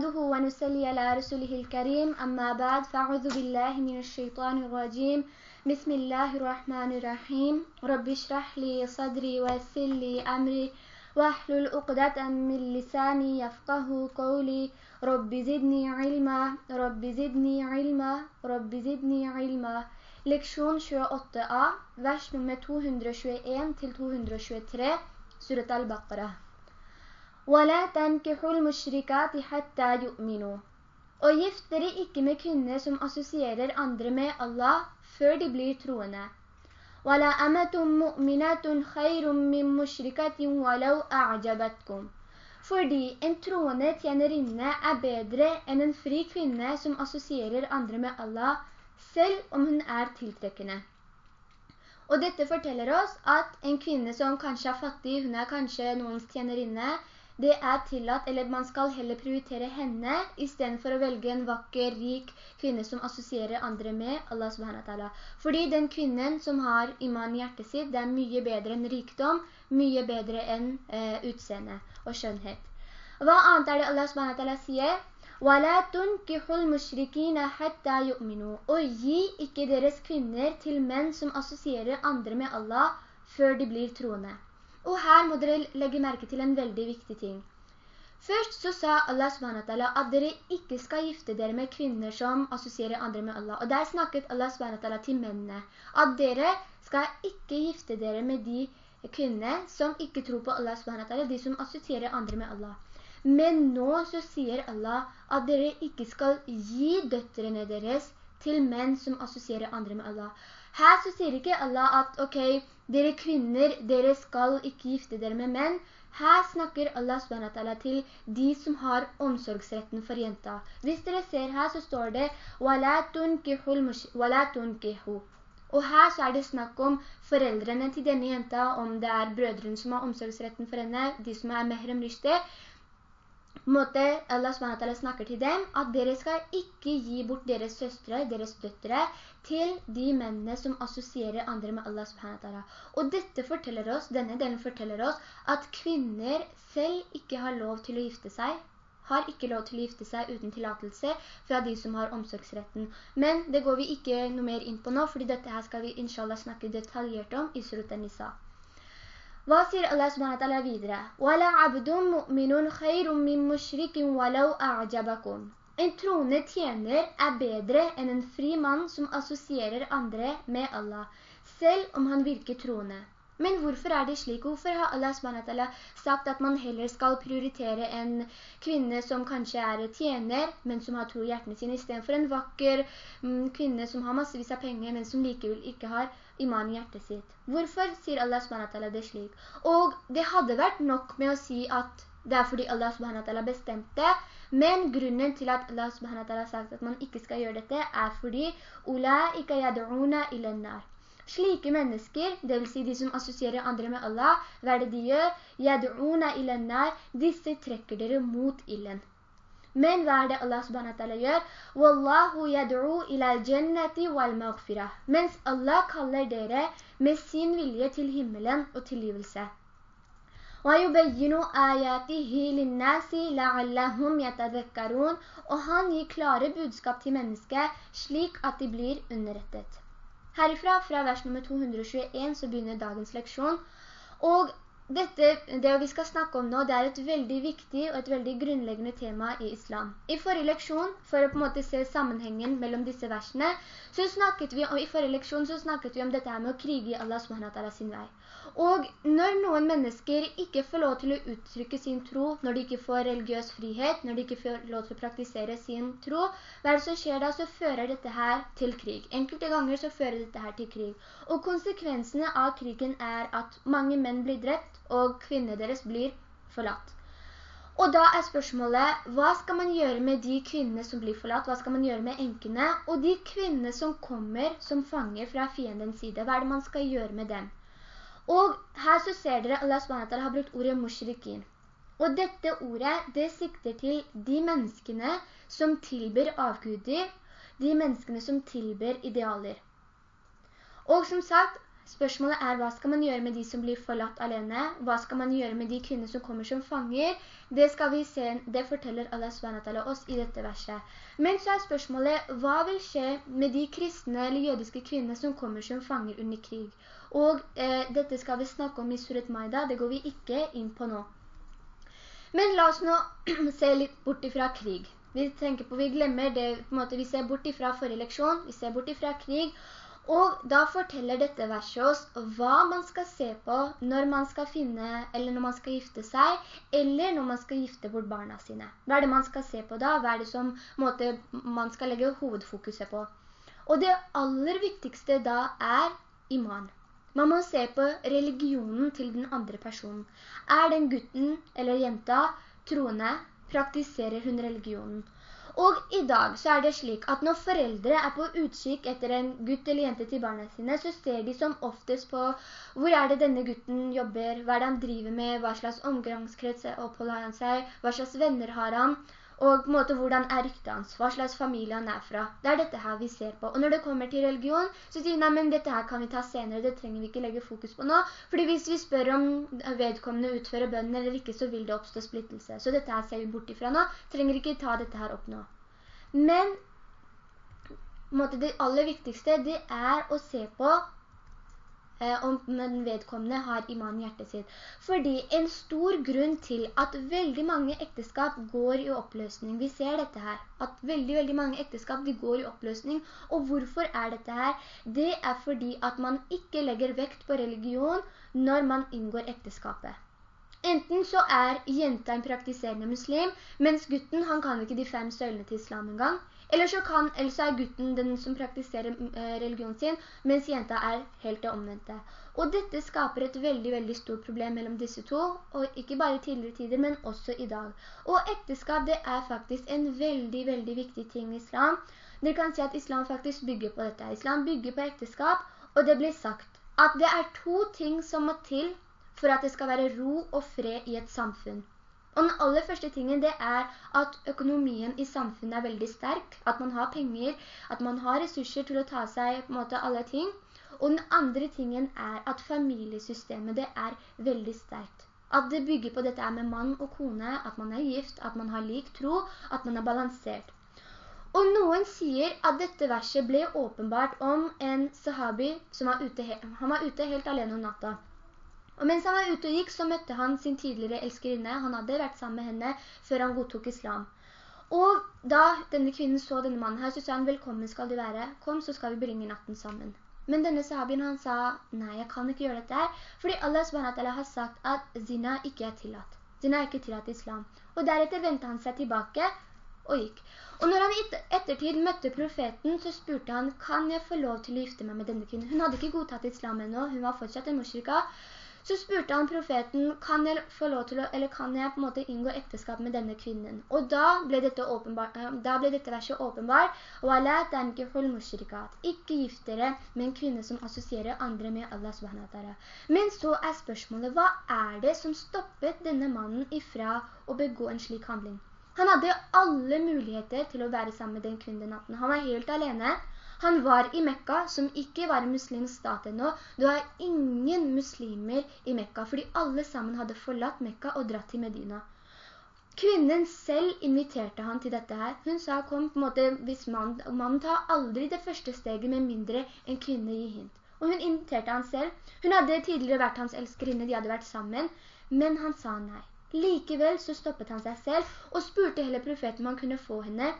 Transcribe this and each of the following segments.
نحمده ونسلي على رسوله الكريم. أما بعد فأعوذ بالله من الشيطان الرجيم. بسم الله الرحمن الرحيم. رب اشرح لي صدري ويسر لي أمري. واحلل عقدة من لساني يفقه قولي. رب زدني علما. رب زدني علما. رب زدني علما. Leksjon 28a, vers nummer 221 til 223, surat al-Baqarah. وَلَا تَنْكِحُ الْمُشْرِكَاتِ حَتَّى يُؤْمِنُوا Og gift dere ikke med kvinner som assosierer andre med Allah før de blir troende. وَلَا أَمَةٌ مُؤْمِنَةٌ خَيْرٌ مِّن مُشْرِكَةٍ وَلَوْ أَعْجَبَتْكُمْ Fordi en troende tjenerinne er bedre enn en fri kvinne som assosierer andre med Allah, selv om hun er tiltrekkende. Og dette forteller oss at en kvinne som kanskje er fattig, hun er kanskje noens tjenerinne, det er tillatt, eller man skal heller prioritere henne i stedet for å velge en vakker, rik kvinne som assosierer andre med Allah subhanahu Fordi den kvinnen som har iman i hjertet sitt, det er mye bedre enn rikdom, mye bedre enn eh, utseende og skjønnhet. Hva annet er det Allah subhanahu sier? وَلَا تُنْكِحُ الْمُشْرِكِينَ حَتَّى يُؤْمِنُوا Og gi ikke deres kvinner til menn som assosierer andre med Allah før de blir troende. Og her må dere legge merke til en veldig viktig ting. Først så sa Allah SWT at dere ikke skal gifte dere med kvinner som assosierer andre med Allah. Og der snakket Allah SWT til mennene. At dere skal ikke gifte dere med de kvinner som ikke tror på Allah SWT, de som assosierer andre med Allah. Men nå så sier Allah at dere ikke skal gi døtrene deres til menn som assosierer andre med Allah. Her så sier ikke Allah at, ok, dere kvinner, dere skal ikke gifte dere med menn. Her snakker Allah SWT til de som har omsorgsretten for jenta. Hvis dere ser her, så står det «Wala tunkihu». Og her så er det snakk om foreldrene til denne jenta, om det er brødrene som har omsorgsretten for henne, de som er mehrem rishte, måte Allah SWT snakker til dem, at dere skal ikke gi bort deres søstre, deres døttere, til de mennene som assosierer andre med Allah SWT. Og dette forteller oss, denne delen forteller oss, at kvinner selv ikke har lov til å gifte seg, har ikke lov til å gifte seg uten tillatelse fra de som har omsorgsretten. Men det går vi ikke noe mer inn på nå, fordi dette her skal vi inshallah snakke detaljert om i Surat Nisa. Hva sier Allah SWT videre? «Wala abdum mu'minun khayrun min mushrikin walau a'jabakum». En troende tjener er bedre enn en fri mann som assosierer andre med Allah, selv om han virker troende. Men hvorfor er det slik? Hvorfor har Allah SWT sagt at man heller skal prioritere en kvinne som kanskje er tjener, men som har tro i hjertene sine, i stedet for en vakker mm, kvinne som har massevis av penger, men som likevel ikke har iman i hjertet sitt? Hvorfor sier Allah SWT det slik? Og det hadde vært nok med å si at det er fordi Allah SWT bestemte, men grunnen til at Allah SWT har sagt at man ikke skal gjøre dette, er fordi «Ulaika yad'una ilennar». nar». Slike mennesker, det vil si de som assosierer andre med Allah, hva er det de gjør? «Yad'una ilennar», disse trekker dere mot illen. Men hva er det Allah subhanahu gjør? «Wallahu yad'u ilal jannati wal maghfirah», mens Allah kaller dere med sin vilje til himmelen og tilgivelse. وَيُبَيِّنُ آيَاتِهِ لِلنَّاسِ لَعَلَّهُمْ يَتَذَكَّرُونَ Og han gir klare budskap til mennesket slik at de blir underrettet. Herifra, fra vers nummer 221, så begynner dagens leksjon. Og dette, det vi skal snakke om nå, det er et veldig viktig og et veldig grunnleggende tema i islam. I forrige leksjon, for å på en måte se sammenhengen mellom disse versene, så snakket vi, og i forrige leksjon så snakket vi om dette med å krige i Allah SWT sin vei. Og når noen mennesker ikke får lov til å uttrykke sin tro, når de ikke får religiøs frihet, når de ikke får lov til å praktisere sin tro, hva er det som skjer da? Så fører dette her til krig. Enkelte ganger så fører dette her til krig. Og konsekvensene av krigen er at mange menn blir drept, og kvinnene deres blir forlatt. Og da er spørsmålet, hva skal man gjøre med de kvinnene som blir forlatt? Hva skal man gjøre med enkene? Og de kvinnene som kommer som fanger fra fiendens side, hva er det man skal gjøre med dem? Og her så ser dere, Allah SWT har brukt ordet mushrikin. Og dette ordet, det sikter til de menneskene som tilber avguder, de menneskene som tilber idealer. Og som sagt, Spørsmålet er, hva skal man gjøre med de som blir forlatt alene? Hva skal man gjøre med de kvinner som kommer som fanger? Det skal vi se, det forteller Allah SWT oss i dette verset. Men så er spørsmålet, hva vil skje med de kristne eller jødiske kvinner som kommer som fanger under krig? Og eh, dette skal vi snakke om i Surat Maida, det går vi ikke inn på nå. Men la oss nå se litt bort ifra krig. Vi tenker på, vi glemmer det, på en måte, vi ser bort ifra forrige leksjon, vi ser bort ifra krig, og da forteller dette verset oss hva man skal se på når man skal finne, eller når man skal gifte seg, eller når man skal gifte bort barna sine. Hva er det man skal se på da? Hva er det som måte, man skal legge hovedfokuset på? Og det aller viktigste da er iman. Man må se på religionen til den andre personen. Er den gutten eller jenta troende, praktiserer hun religionen? Og i dag så er det slik at når foreldre er på utkikk etter en gutt eller jente til barna sine, så ser de som oftest på hvor er det denne gutten jobber, hva er det han driver med, hva slags omgangskrets oppholder han seg, hva slags venner har han, og på en måte hvordan er ryktet hans, hva slags familie han er fra. Det er dette her vi ser på. Og når det kommer til religion, så sier vi, nei, men dette her kan vi ta senere, det trenger vi ikke legge fokus på nå, fordi hvis vi spør om vedkommende utfører bønnen eller ikke, så vil det oppstå splittelse. Så dette her ser vi bort ifra nå, trenger ikke ta dette her opp nå. Men det aller viktigste, det er å se på om den vedkommende har iman i hjertet sitt. Fordi en stor grunn til at veldig mange ekteskap går i oppløsning, vi ser dette her, at veldig, veldig mange ekteskap går i oppløsning, og hvorfor er dette her? Det er fordi at man ikke legger vekt på religion når man inngår ekteskapet. Enten så er jenta en praktiserende muslim, mens gutten han kan ikke de fem søylene til islam engang. Eller så, kan, eller så er gutten den som praktiserer eh, religionen sin, mens jenta er helt det omvendte. Og dette skaper et veldig, veldig stort problem mellom disse to, og ikke bare i tidligere tider, men også i dag. Og ekteskap, det er faktisk en veldig, veldig viktig ting i islam. Dere kan si at islam faktisk bygger på dette. Islam bygger på ekteskap, og det blir sagt at det er to ting som må til for at det skal være ro og fred i et samfunn. Og den aller første tingen det er at økonomien i samfunnet er veldig sterk, at man har penger, at man har ressurser til å ta seg på en måte alle ting. Og den andre tingen er at familiesystemet det er veldig sterkt. At det bygger på dette med mann og kone, at man er gift, at man har lik tro, at man er balansert. Og noen sier at dette verset ble åpenbart om en sahabi som var ute, han var ute helt alene om natta. Og mens han var ute og gikk, så møtte han sin tidligere elskerinne. Han hadde vært sammen med henne før han godtok islam. Og da denne kvinnen så denne mannen her, så sa han, velkommen skal du være. Kom, så skal vi bringe natten sammen. Men denne sahabien, han sa, nei, jeg kan ikke gjøre dette her, fordi Allah SWT har sagt at zina ikke er tillatt. Zina er ikke tillatt i islam. Og deretter ventet han seg tilbake og gikk. Og når han ettertid møtte profeten, så spurte han, kan jeg få lov til å gifte meg med denne kvinnen? Hun hadde ikke godtatt islam ennå, hun var fortsatt en mushrika, så spurte han profeten, kan jeg å, kan jeg på en måte inngå ekteskap med denne kvinnen? Og da ble dette, åpenbar, da ble dette verset åpenbart. Ikke gift dere med en kvinne som assosierer andre med Allah subhanahu Men så er spørsmålet, hva er det som stoppet denne mannen ifra å begå en slik handling? Han hadde alle muligheter til å være sammen med den kvinnen natten. Han var helt alene. Han var i Mekka, som ikke var en muslimsk stat ennå. Det var ingen muslimer i Mekka, fordi alle sammen hadde forlatt Mekka og dratt til Medina. Kvinnen selv inviterte han til dette her. Hun sa, kom på en måte, hvis man, man tar aldri det første steget med mindre en kvinne gir hint. Og hun inviterte han selv. Hun hadde tidligere vært hans elskerinne, de hadde vært sammen, men han sa nei. Likevel så stoppet han seg selv og spurte hele profeten om han kunne få henne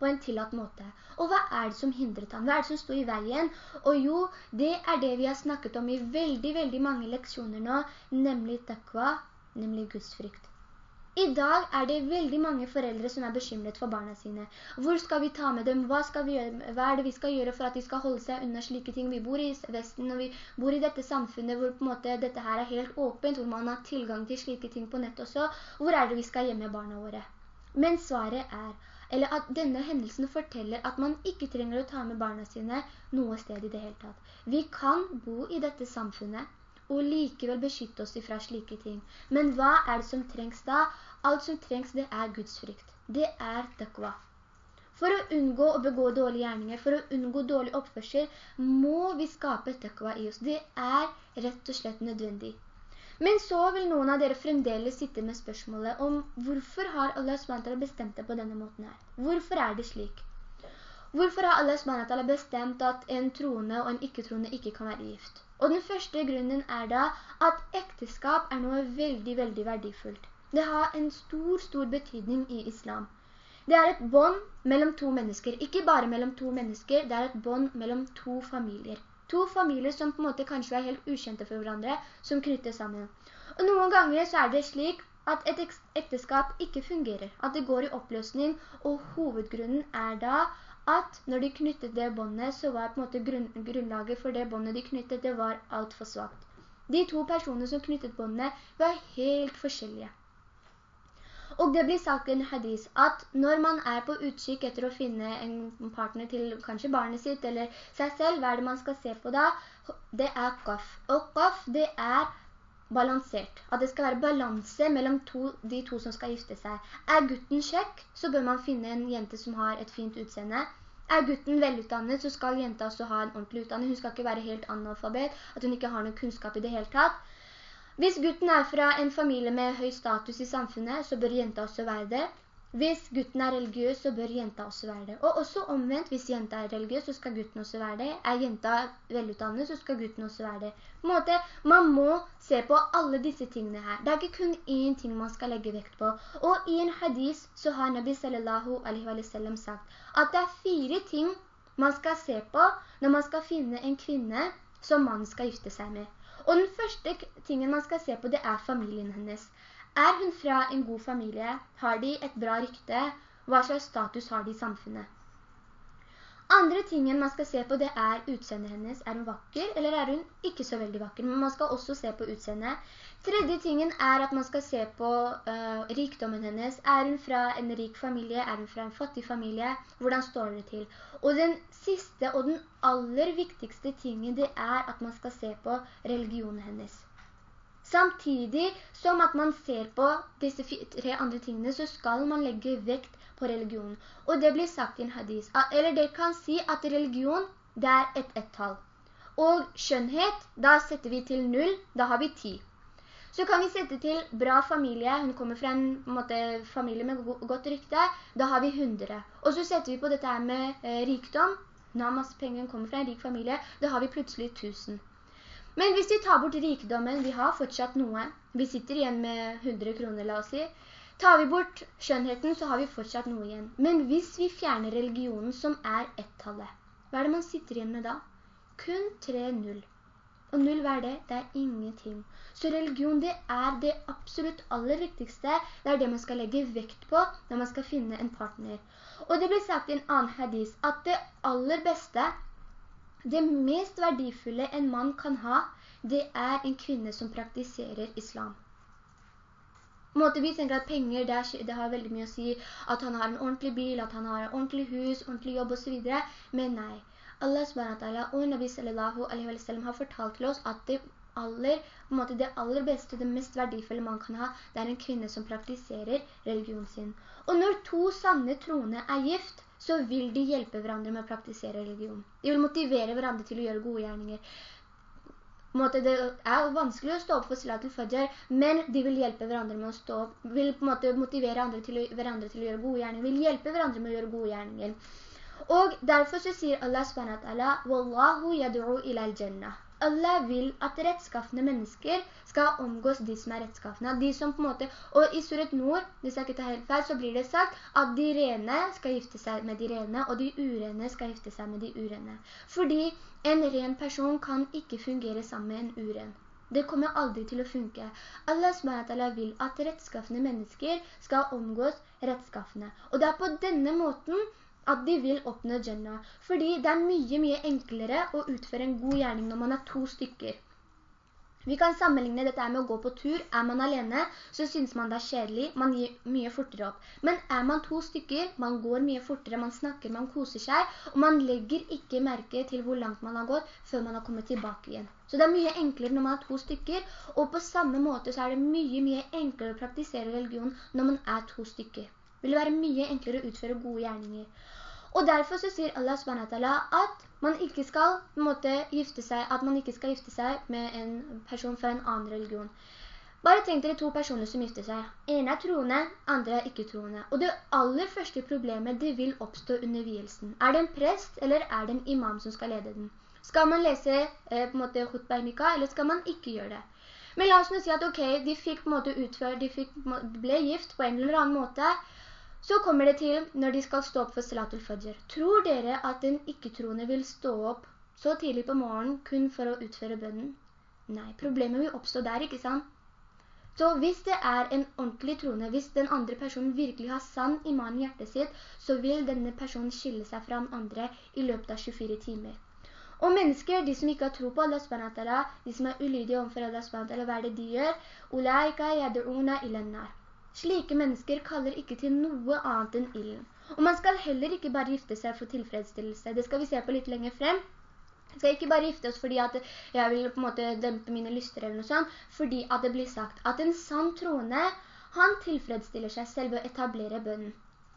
på en tillatt måte. Og hva er det som hindret han? Hva er det som stod i veien? Og jo, det er det vi har snakket om i veldig, veldig mange leksjoner nå, nemlig takva, nemlig gudsfrykt. I dag er det veldig mange foreldre som er bekymret for barna sine. Hvor skal vi ta med dem? Hva? Hva er det vi skal gjøre for at de skal holde seg unna slike ting? Vi bor i Vesten, og vi bor i dette samfunnet hvor på en måte dette her er helt åpent, hvor man har tilgang til slike ting på nett også. Hvor er det vi skal gjemme barna våre? Men svaret er eller at denne hendelsen forteller at man ikke trenger å ta med barna sine noe sted i det hele tatt. Vi kan bo i dette samfunnet og likevel beskytte oss fra slike ting. Men hva er det som trengs da? Alt som trengs det er Guds frykt. Det er takva. For å unngå å begå dårlige gjerninger, for å unngå dårlig oppførsel, må vi skape tøkva i oss. Det er rett og slett nødvendig. Men så vil noen av dere fremdeles sitte med spørsmålet om hvorfor har Allah SWT bestemt det på denne måten her? Hvorfor er det slik? Hvorfor har Allah SWT bestemt at en troende og en ikke-troende ikke kan være gift? Og den første grunnen er da at ekteskap er noe veldig, veldig verdifullt. Det har en stor, stor betydning i islam. Det er et bånd mellom to mennesker. Ikke bare mellom to mennesker, det er et bånd mellom to familier. To familier som på en måte kanskje er helt ukjente for hverandre, som knytter sammen. Og noen ganger så er det slik at et ekteskap ikke fungerer, at det går i oppløsning, og hovedgrunnen er da at når de knyttet det båndet, så var på en måte grunn, grunnlaget for det båndet de knyttet, det var alt for svagt. De to personene som knyttet båndet var helt forskjellige. Og det blir sagt i en hadis at når man er på utkikk etter å finne en partner til kanskje barnet sitt eller seg selv, hva er det man skal se på da? Det er qaf. Og qaf, det er balansert. At det skal være balanse mellom to, de to som skal gifte seg. Er gutten kjekk, så bør man finne en jente som har et fint utseende. Er gutten velutdannet, så skal jenta også ha en ordentlig utdanning. Hun skal ikke være helt analfabet, at hun ikke har noen kunnskap i det hele tatt. Hvis gutten er fra en familie med høy status i samfunnet, så bør jenta også være det. Hvis gutten er religiøs, så bør jenta også være det. Og også omvendt, hvis jenta er religiøs, så skal gutten også være det. Er jenta velutdannet, så skal gutten også være det. På måte, man må se på alle disse tingene her. Det er ikke kun én ting man skal legge vekt på. Og i en hadis så har Nabi sallallahu alaihi wa sallam sagt at det er fire ting man skal se på når man skal finne en kvinne som man skal gifte seg med. Og den første tingen man skal se på, det er familien hennes. Er hun fra en god familie? Har de et bra rykte? Hva slags status har de i samfunnet? Andre tingen man skal se på, det er utseendet hennes. Er hun vakker, eller er hun ikke så veldig vakker? Men man skal også se på utseendet. Tredje tingen er at man skal se på uh, rikdommen hennes. Er hun fra en rik familie? Er hun fra en fattig familie? Hvordan står det til? Og den siste og den aller viktigste tingen, det er at man skal se på religionen hennes. Samtidig som at man ser på disse tre andre tingene, så skal man legge vekt på religion. Og det blir sagt i en hadis. Eller det kan si at religion, det er et ett-tall. Og skjønnhet, da setter vi til null, da har vi ti. Så kan vi sette til bra familie, hun kommer fra en, en måte, familie med godt rykte, da har vi hundre. Og så setter vi på dette med eh, rikdom, når masse penger kommer fra en rik familie, da har vi plutselig tusen. Men hvis vi tar bort rikdommen, vi har fortsatt noe. Vi sitter igjen med 100 kroner, la oss si. Tar vi bort skjønnheten, så har vi fortsatt noe igjen. Men hvis vi fjerner religionen som er ett-tallet, hva er det man sitter igjen med da? Kun 3-0. Og null, hva er det? Det er ingenting. Så religion, det er det absolutt aller viktigste. Det er det man skal legge vekt på når man skal finne en partner. Og det blir sagt i en annen hadis at det aller beste det mest verdifulle en mann kan ha, det er en kvinne som praktiserer islam. Måte vi tenker at penger, det, har veldig mye å si, at han har en ordentlig bil, at han har en ordentlig hus, ordentlig jobb og så videre. Men nei, Allah SWT og Nabi sallallahu alaihi wa sallam har fortalt til oss at det aller, måte, det aller beste, det mest verdifulle man kan ha, det er en kvinne som praktiserer religion sin. Og når to sanne troende er gift, så vil de hjelpe hverandre med å praktisere religion. De vil motivere hverandre til å gjøre gode gjerninger. Det er vanskelig å stå opp for Salatul Fajr, men de vil hjelpe hverandre med å stå opp, vil på en måte motivere til å, hverandre til å gjøre gode gjerninger, vil hjelpe hverandre med å gjøre gode gjerninger. Og derfor så sier Allah SWT, «Wallahu yad'u ila al-jannah». Allah vil at rettskaffende mennesker skal omgås de som er rettskaffende. De som på en måte, og i Surat Nord, hvis jeg ikke tar helt feil, så blir det sagt at de rene skal gifte seg med de rene, og de urene skal gifte seg med de urene. Fordi en ren person kan ikke fungere sammen med en uren. Det kommer aldri til å funke. Allah vil at rettskaffende mennesker skal omgås rettskaffende. Og det er på denne måten at de vil oppnå Jannah. Fordi det er mye, mye enklere å utføre en god gjerning når man er to stykker. Vi kan sammenligne dette med å gå på tur. Er man alene, så synes man det er kjedelig. Man gir mye fortere opp. Men er man to stykker, man går mye fortere, man snakker, man koser seg, og man legger ikke merke til hvor langt man har gått før man har kommet tilbake igjen. Så det er mye enklere når man er to stykker, og på samme måte så er det mye, mye enklere å praktisere religion når man er to stykker. Det vil være mye enklere å utføre gode gjerninger. Og derfor så sier Allah SWT at man ikke skal måte, gifte seg, at man ikke skal gifte seg med en person fra en annen religion. Bare tenk dere to personer som gifter seg. En er troende, andre er ikke troende. Og det aller første problemet, det vil oppstå under vielsen. Er det en prest, eller er det en imam som skal lede den? Skal man lese eh, på en måte khutbainika, eller skal man ikke gjøre det? Men la oss nå si at ok, de fikk på en måte utføre, de fikk, ble gift på en eller annen måte, så kommer det til når de skal stå opp for Salatul Fajr. Tror dere at den ikke-troende vil stå opp så tidlig på morgenen kun for å utføre bønnen? Nei, problemet vil oppstå der, ikke sant? Så hvis det er en ordentlig troende, hvis den andre personen virkelig har sann iman i hjertet sitt, så vil denne personen skille seg fra den andre i løpet av 24 timer. Og mennesker, de som ikke har tro på Allah SWT, de som er ulydige omfor Allah SWT, hva er det de gjør? «Ulaika yad'una ilannar». Slike mennesker kaller ikke til noe annet enn illen. Og man skal heller ikke bare gifte seg for tilfredsstillelse. Det skal vi se på litt lenger frem. Vi skal ikke bare gifte oss fordi at jeg vil på en måte dempe mine lyster eller noe sånt, fordi at det blir sagt at en sann troende, han tilfredsstiller seg selv ved å etablere bønnen.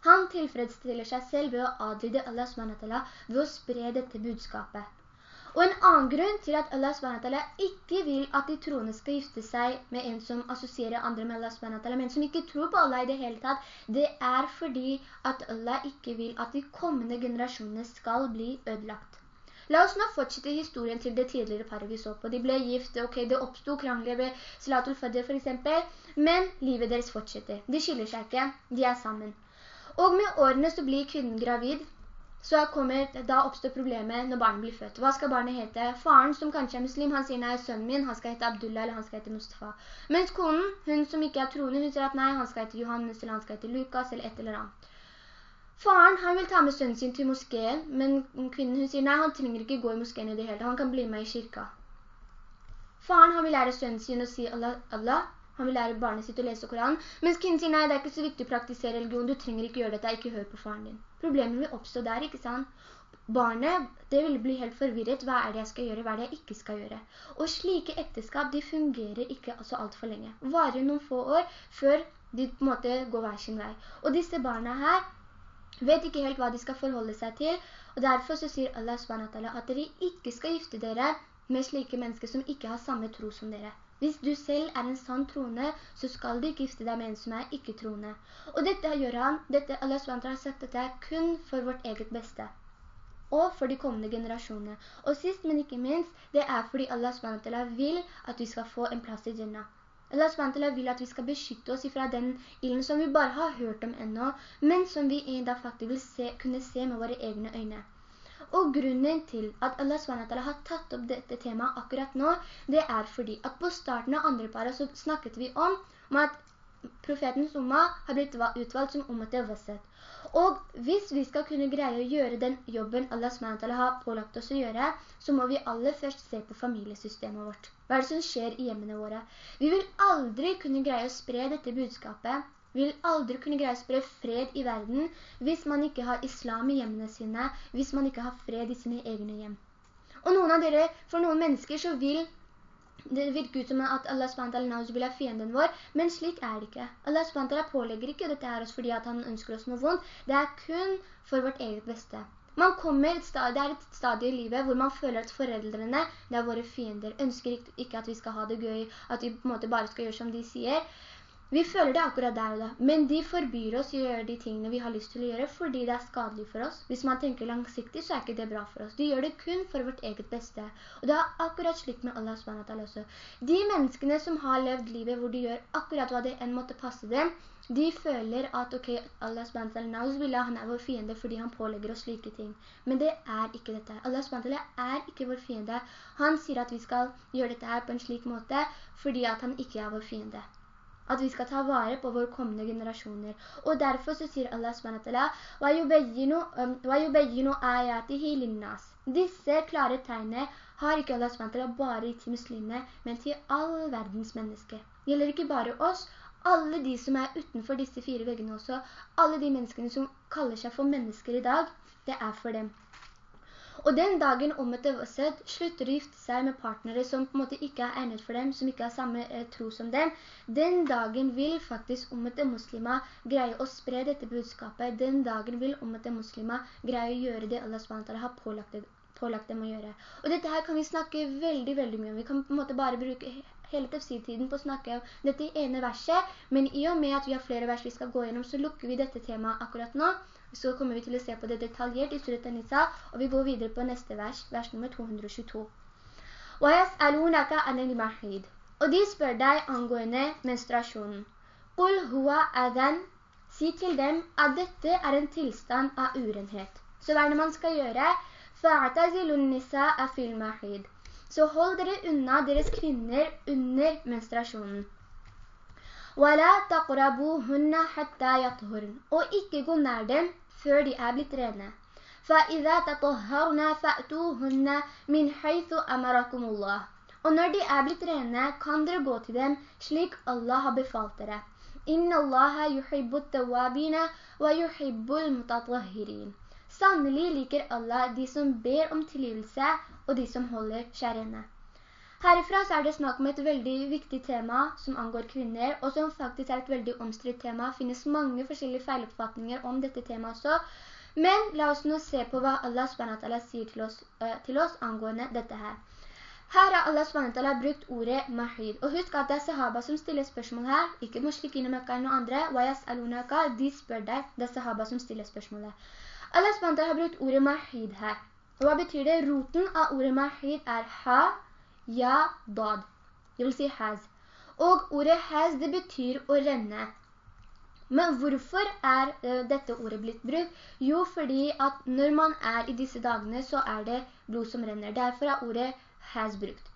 Han tilfredsstiller seg selv ved å adlyde Allah SWT ved å spre dette budskapet. Og en annen grunn til at Allah SWT ikke vil at de troende skal gifte seg med en som assosierer andre med Allah SWT, men som ikke tror på Allah i det hele tatt, det er fordi at Allah ikke vil at de kommende generasjonene skal bli ødelagt. La oss nå fortsette historien til det tidligere paret vi så på. De ble gift, ok, det oppstod krangler ved Salatul Fadr for eksempel, men livet deres fortsetter. De skiller seg ikke, de er sammen. Og med årene så blir kvinnen gravid, så kommer, da oppstår problemet når barnet blir født. Hva skal barnet hete? Faren, som kanskje er muslim, han sier nei, sønnen min, han skal hete Abdullah, eller han skal hete Mustafa. Mens konen, hun som ikke er troende, hun sier at nei, han skal hete Johannes, eller han skal hete Lukas, eller et eller annet. Faren, han vil ta med sønnen sin til moskeen, men kvinnen, hun sier nei, han trenger ikke gå i moskeen i det hele, han kan bli med i kirka. Faren, han vil lære sønnen sin å si Allah, Allah han vil lære barnet sitt å lese Koranen, mens kvinnen sier nei, det er ikke så viktig å praktisere religion, du trenger ikke gjøre dette, ikke hør på faren din. Problemet vil oppstå der, ikke sant? Barnet, det vil bli helt forvirret, hva er det jeg skal gjøre, hva er det jeg ikke skal gjøre? Og slike ekteskap, de fungerer ikke altså alt for lenge. Varer noen få år før de på en måte går hver sin vei. Og disse barna her vet ikke helt hva de skal forholde seg til, og derfor så sier Allah SWT at dere ikke skal gifte dere med slike mennesker som ikke har samme tro som dere. Hvis du selv er en sann troende, så skal du ikke gifte deg med en som er ikke troende. Og dette gjør han, dette, Allah SWT har sagt at det er kun for vårt eget beste. Og for de kommende generasjonene. Og sist, men ikke minst, det er fordi Allah SWT vil at vi skal få en plass i Jannah. Allah SWT vil at vi skal beskytte oss fra den ilden som vi bare har hørt om ennå, men som vi da faktisk vil se, kunne se med våre egne øyne. Og grunnen til at Allah SWT har tatt opp dette temaet akkurat nå, det er fordi at på starten av andre parer så snakket vi om, om at profetens umma har blitt utvalgt som umma til vasset. Og hvis vi skal kunne greie å gjøre den jobben Allah SWT har pålagt oss å gjøre, så må vi aller først se på familiesystemet vårt. Hva er det som skjer i hjemmene våre? Vi vil aldri kunne greie å spre dette budskapet vil aldri kunne greie å spre fred i verden hvis man ikke har islam i hjemmene sine, hvis man ikke har fred i sine egne hjem. Og noen av dere, for noen mennesker så vil det virke ut som at Allah SWT vil ha fienden vår, men slik er det ikke. Allah SWT pålegger ikke dette her oss fordi han ønsker oss noe vondt. Det er kun for vårt eget beste. Man kommer det er et stadie i livet hvor man føler at foreldrene, det er våre fiender, ønsker ikke at vi skal ha det gøy, at vi på en måte bare skal gjøre som de sier. Vi føler det akkurat der og da, men de forbyr oss å gjøre de tingene vi har lyst til å gjøre, fordi det er skadelig for oss. Hvis man tenker langsiktig, så er ikke det bra for oss. De gjør det kun for vårt eget beste. Og det er akkurat slik med Allah SWT også. De menneskene som har levd livet hvor de gjør akkurat hva det enn måtte passe dem, de føler at ok, Allah SWT han er vår fiende fordi han pålegger oss slike ting. Men det er ikke dette. Allah SWT er ikke vår fiende. Han sier at vi skal gjøre dette her på en slik måte fordi at han ikke er vår fiende at vi skal ta vare på våre kommende generasjoner. Og derfor så sier Allah subhanahu um, Disse klare tegnene har ikke Allah s.w.t. bare gitt til muslimene, men til all verdens mennesker. Det gjelder ikke bare oss, alle de som er utenfor disse fire veggene også, alle de menneskene som kaller seg for mennesker i dag, det er for dem. Og den dagen Ummet Wasad slutter å gifte seg med partnere som på en måte ikke er egnet for dem, som ikke har samme eh, tro som dem, den dagen vil faktisk Ummet Muslima greie å spre dette budskapet. Den dagen vil Ummet Muslima greie å gjøre det Allah SWT har pålagt, pålagt dem å gjøre. Og dette her kan vi snakke veldig, veldig mye om. Vi kan på en måte bare bruke hele tefsirtiden på å snakke om dette ene verset, men i og med at vi har flere vers vi skal gå gjennom, så lukker vi dette temaet akkurat nå. Så kommer vi til å se på det detaljert i Surat An-Nisa, og vi går videre på neste vers, vers nummer 222. Og de spør deg angående menstruasjonen. Qul huwa adhan. Si til dem at dette er en tilstand av urenhet. Så hva er det man skal gjøre? Så hold dere unna deres kvinner under menstruasjonen. وَلَا تَقْرَبُوهُنَّ حَتَّى يَطْهُرْنَ Og ikke gå nær dem før de er blitt rene. فَإِذَا تَطَهَّرْنَا فَأْتُوهُنَّ مِنْ حَيْثُ أَمَرَكُمُ اللَّهِ Og når de er blitt rene, kan dere gå til dem slik Allah har befalt dere. «Inna Allah yuhibbu tawabina wa yuhibbu al-mutatwahirin». Sannelig liker Allah de som ber om tilgivelse og de som holder seg rene. Herifra så er det snakk om et veldig viktig tema som angår kvinner, og som faktisk er et veldig omstridt tema. Det finnes mange forskjellige feiloppfatninger om dette temaet også. Men la oss nå se på hva Allah SWT sier til oss, uh, til oss angående dette her. Her har Allah SWT brukt ordet mahid. Og husk at det er sahaba som stiller spørsmål her, ikke mushrikin i Mekka eller noen andre. Wayas alunaka, de spør deg, det er sahaba som stiller spørsmålet. Allah SWT har brukt ordet mahid her. Og hva betyr det? Roten av ordet mahid er ha, ja, dad. Det vil si has. Og ordet has, det betyr å renne. Men hvorfor er uh, dette ordet blitt brukt? Jo, fordi at når man er i disse dagene, så er det blod som renner. Derfor er ordet has brukt.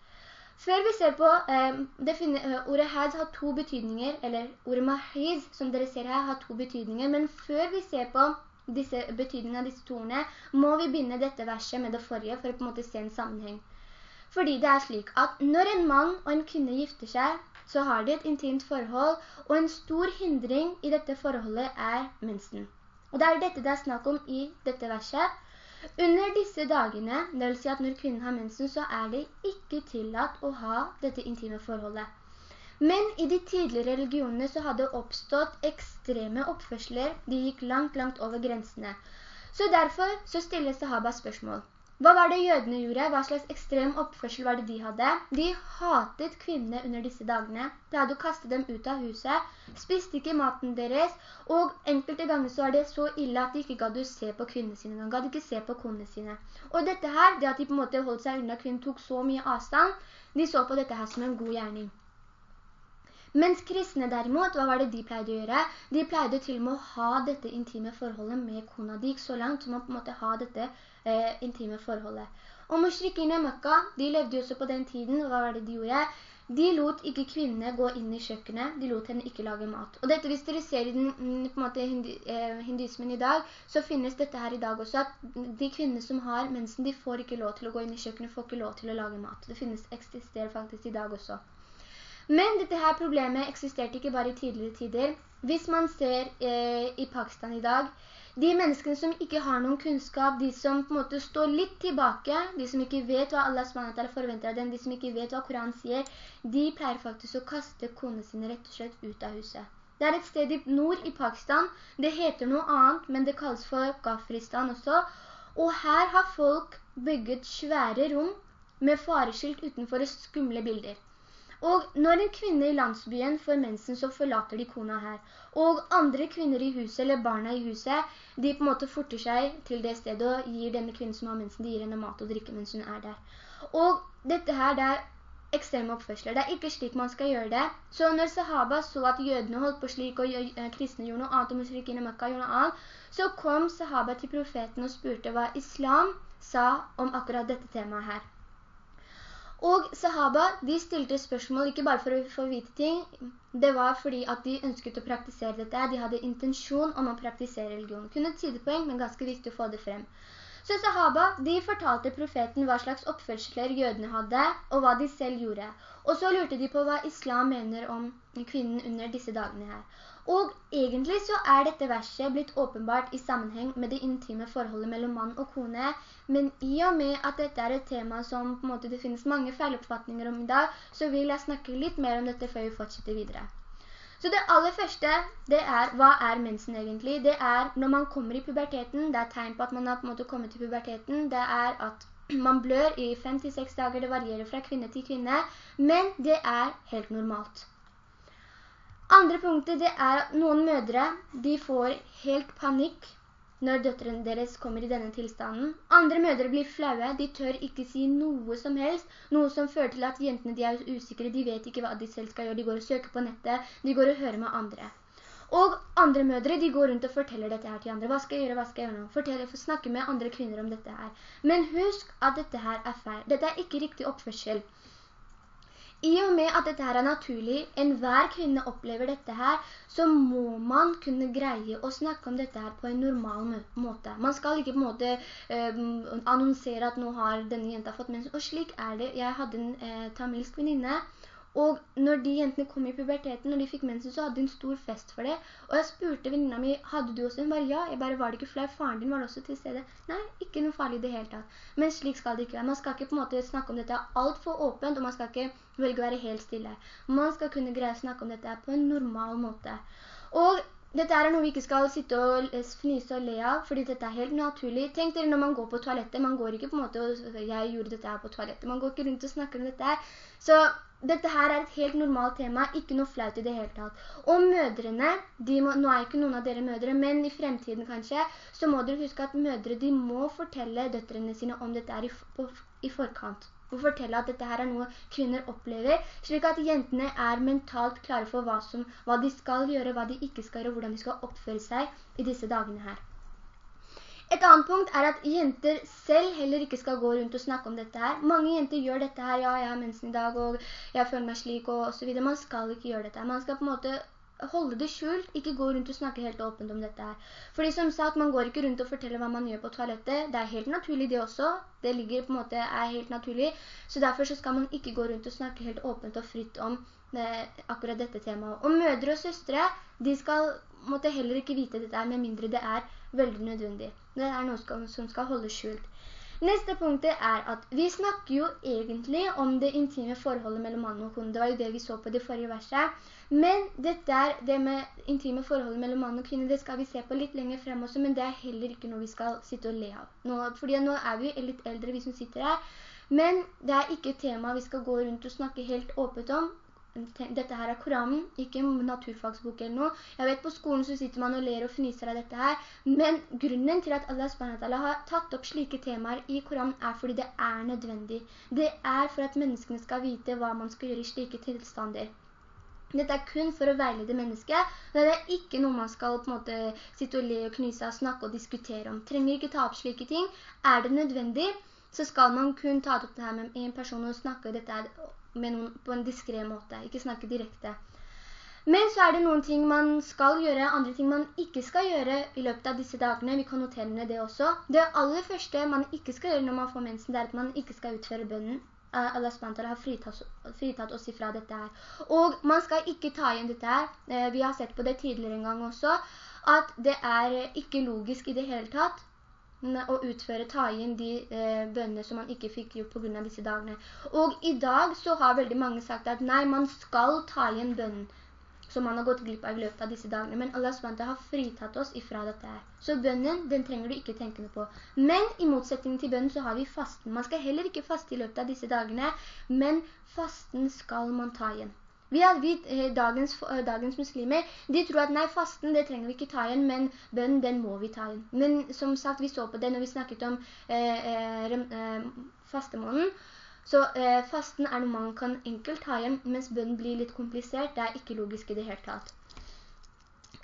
Før vi ser på, uh, uh, ordet has har to betydninger, eller ordet mahiz, som dere ser her, har to betydninger. Men før vi ser på disse betydningene av disse to må vi begynne dette verset med det forrige, for å på en måte se en sammenheng. Fordi det er slik at når en mann og en kvinne gifter seg, så har de et intimt forhold, og en stor hindring i dette forholdet er mensen. Og det er dette det er snakk om i dette verset. Under disse dagene, det vil si at når kvinnen har mensen, så er det ikke tillatt å ha dette intime forholdet. Men i de tidligere religionene så hadde oppstått ekstreme oppførsler. De gikk langt, langt over grensene. Så derfor så stiller Sahaba spørsmål. Hva var det jødene gjorde? Hva slags ekstrem oppførsel var det de hadde? De hatet kvinnene under disse dagene. De hadde kastet dem ut av huset, spiste ikke maten deres, og enkelte ganger så var det så ille at de ikke gadd å se på kvinnene sine, de gadd ikke se på konene sine. Og dette her, det at de på en måte holdt seg unna kvinnen, tok så mye avstand, de så på dette her som en god gjerning. Mens kristne derimot, hva var det de pleide å gjøre? De pleide til og med å ha dette intime forholdet med kona. De gikk så langt som å på en måte ha dette eh, intime forholdet. Og mushrikene i Mekka, de levde jo også på den tiden, hva var det de gjorde? De lot ikke kvinnene gå inn i kjøkkenet, de lot henne ikke lage mat. Og dette, hvis dere ser i den, mm, måte, eh, hinduismen i dag, så finnes dette her i dag også, at de kvinnene som har mensen, de får ikke lov til å gå inn i kjøkkenet, får ikke lov til å lage mat. Det finnes, eksisterer faktisk i dag også. Men dette her problemet eksisterte ikke bare i tidligere tider. Hvis man ser eh, i Pakistan i dag, de menneskene som ikke har noen kunnskap, de som på en måte står litt tilbake, de som ikke vet hva Allah SWT forventer av dem, de som ikke vet hva Koran sier, de pleier faktisk å kaste konene sine rett og slett ut av huset. Det er et sted i nord i Pakistan, det heter noe annet, men det kalles for Gafristan også, og her har folk bygget svære rom med fareskilt utenfor skumle bilder. Og når en kvinne i landsbyen får mensen, så forlater de kona her. Og andre kvinner i huset, eller barna i huset, de på en måte forter seg til det stedet og gir denne kvinnen som har mensen, de gir henne mat og drikke mens hun er der. Og dette her, det er ekstreme oppførsler. Det er ikke slik man skal gjøre det. Så når sahaba så at jødene holdt på slik, og eh, kristne gjorde noe annet, og muslikene i Mekka gjorde noe annet, så kom sahaba til profeten og spurte hva islam sa om akkurat dette temaet her. Og sahaba, de stilte spørsmål ikke bare for å få vite ting, det var fordi at de ønsket å praktisere dette, de hadde intensjon om å praktisere religion. Kun et sidepoeng, men ganske viktig å få det frem. Så sahaba, de fortalte profeten hva slags oppførsler jødene hadde, og hva de selv gjorde. Og så lurte de på hva islam mener om kvinnen under disse dagene her. Og egentlig så er dette verset blitt åpenbart i sammenheng med det intime forholdet mellom mann og kone, men i og med at dette er et tema som på en måte det finnes mange feiloppfatninger om i dag, så vil jeg snakke litt mer om dette før vi fortsetter videre. Så det aller første, det er, hva er mensen egentlig? Det er når man kommer i puberteten, det er tegn på at man har på en måte kommet til puberteten, det er at man blør i 5-6 dager, det varierer fra kvinne til kvinne, men det er helt normalt. Andre punktet, det er at noen mødre, de får helt panikk når døtteren deres kommer i denne tilstanden. Andre mødre blir flaue, de tør ikke si noe som helst, noe som fører til at jentene de er usikre, de vet ikke hva de selv skal gjøre, de går og søker på nettet, de går og hører med andre. Og andre mødre, de går rundt og forteller dette her til andre. Hva skal jeg gjøre, hva skal jeg gjøre nå? Fortell, snakke med andre kvinner om dette her. Men husk at dette her er feil. Dette er ikke riktig oppførsel. I og med at dette her er naturlig, enhver kvinne opplever dette her, så må man kunne greie å snakke om dette her på en normal måte. Man skal ikke på en måte eh, annonsere at nå har denne jenta fått mens, og slik er det. Jeg hadde en eh, tamilsk venninne, og når de jentene kom i puberteten, når de fikk mensen, så hadde de en stor fest for det. Og jeg spurte venninna mi, hadde du også Hun Bare, ja, jeg bare, var det ikke flere? Faren din var også til stede. Nei, ikke noe farlig i det hele tatt. Men slik skal det ikke være. Man skal ikke på en måte snakke om dette alt for åpent, og man skal ikke velge å være helt stille. Man skal kunne greie å snakke om dette på en normal måte. Og dette er noe vi ikke skal sitte og fnise og le av, fordi dette er helt naturlig. Tenk dere når man går på toalettet, man går ikke på en måte jeg gjorde dette her på toalettet, man går ikke rundt og snakker om dette her. Så dette her er et helt normalt tema, ikke noe flaut i det hele tatt. Og mødrene, må, nå er ikke noen av dere mødre, men i fremtiden kanskje, så må dere huske at mødre, de må fortelle døtrene sine om dette er i, på, i forkant og fortelle at dette her er noe kvinner opplever, slik at jentene er mentalt klare for hva, som, hva de skal gjøre, hva de ikke skal gjøre, hvordan de skal oppføre seg i disse dagene her. Et annet punkt er at jenter selv heller ikke skal gå rundt og snakke om dette her. Mange jenter gjør dette her, ja, jeg har mensen i dag, og jeg føler meg slik, og så videre. Man skal ikke gjøre dette her. Man skal på en måte holde det skjult, ikke gå rundt og snakke helt åpent om dette her. Fordi som sagt, man går ikke rundt og forteller hva man gjør på toalettet. Det er helt naturlig det også. Det ligger på en måte, er helt naturlig. Så derfor så skal man ikke gå rundt og snakke helt åpent og fritt om eh, akkurat dette temaet. Og mødre og søstre, de skal måtte heller ikke vite dette med mindre det er veldig nødvendig. Det er noe som, som skal holde skjult. Neste punktet er at vi snakker jo egentlig om det intime forholdet mellom mann og kone. Det var jo det vi så på det forrige verset. Men dette er det med intime forholdet mellom mann og kvinne, det skal vi se på litt lenger frem også, men det er heller ikke noe vi skal sitte og le av. Nå, fordi nå er vi litt eldre, vi som sitter her. Men det er ikke tema vi skal gå rundt og snakke helt åpent om, dette her er Koranen, ikke naturfagsbok eller noe. Jeg vet på skolen så sitter man og ler og fniser av dette her, men grunnen til at Allah SWT har tatt opp slike temaer i Koranen er fordi det er nødvendig. Det er for at menneskene skal vite hva man skal gjøre i slike tilstander. Dette er kun for å veilede mennesket. og Det er ikke noe man skal på en måte sitte og le og knyse og snakke og diskutere om. Trenger ikke ta opp slike ting. Er det nødvendig, så skal man kun ta opp det her med en person og snakke dette noen, på en diskret måte, ikke snakke direkte. Men så er det noen ting man skal gjøre, andre ting man ikke skal gjøre i løpet av disse dagene. Vi kan notere ned det også. Det aller første man ikke skal gjøre når man får mensen, det er at man ikke skal utføre bønnen. Eh, Allah SWT har fritatt, fritatt oss ifra dette her. Og man skal ikke ta igjen dette her. Eh, vi har sett på det tidligere en gang også, at det er ikke logisk i det hele tatt å utføre, ta inn de eh, bønnene som man ikke fikk gjort på grunn av disse dagene. Og i dag så har veldig mange sagt at nei, man skal ta igjen bønnen som man har gått glipp av i løpet av disse dagene. Men Allah SWT har fritatt oss ifra dette her. Så bønnen, den trenger du ikke tenke noe på. Men i motsetning til bønnen så har vi fasten. Man skal heller ikke faste i løpet av disse dagene, men fasten skal man ta igjen. Vi vi, eh, dagens, eh, dagens muslimer, de tror at nei, fasten, det trenger vi ikke ta igjen, men bønnen, den må vi ta igjen. Men som sagt, vi så på det når vi snakket om eh, eh, eh fastemånen, så eh, fasten er noe man kan enkelt ta igjen, mens bønnen blir litt komplisert, det er ikke logisk i det hele tatt.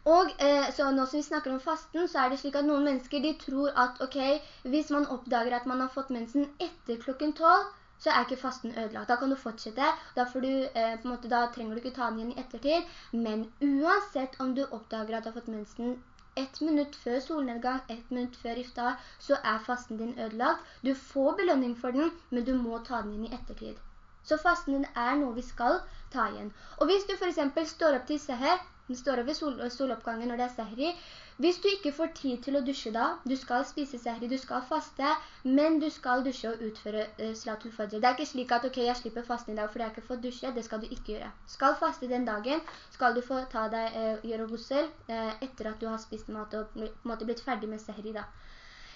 Og eh, så nå som vi snakker om fasten, så er det slik at noen mennesker de tror at ok, hvis man oppdager at man har fått mensen etter klokken 12, så er ikke fasten ødelagt. Da kan du fortsette, da, du, eh, måte, da trenger du ikke ta den igjen i ettertid, men uansett om du oppdager at du har fått mensen ett minutt før solnedgang, ett minutt før iftar, så er fasten din ødelagt. Du får belønning for den, men du må ta den inn i ettertid. Så fasten din er noe vi skal ta igjen. Og hvis du for eksempel står opp til seher, står over sol soloppgangen når det er sehri, hvis du ikke får tid til å dusje da, du skal spise sehri, du skal faste, men du skal dusje og utføre uh, salatul fajr. Det er ikke slik at, ok, jeg slipper fasten i dag fordi jeg ikke får dusje, det skal du ikke gjøre. Skal faste den dagen, skal du få ta deg, uh, gjøre gussel uh, etter at du har spist mat og på en måte blitt ferdig med sehri da.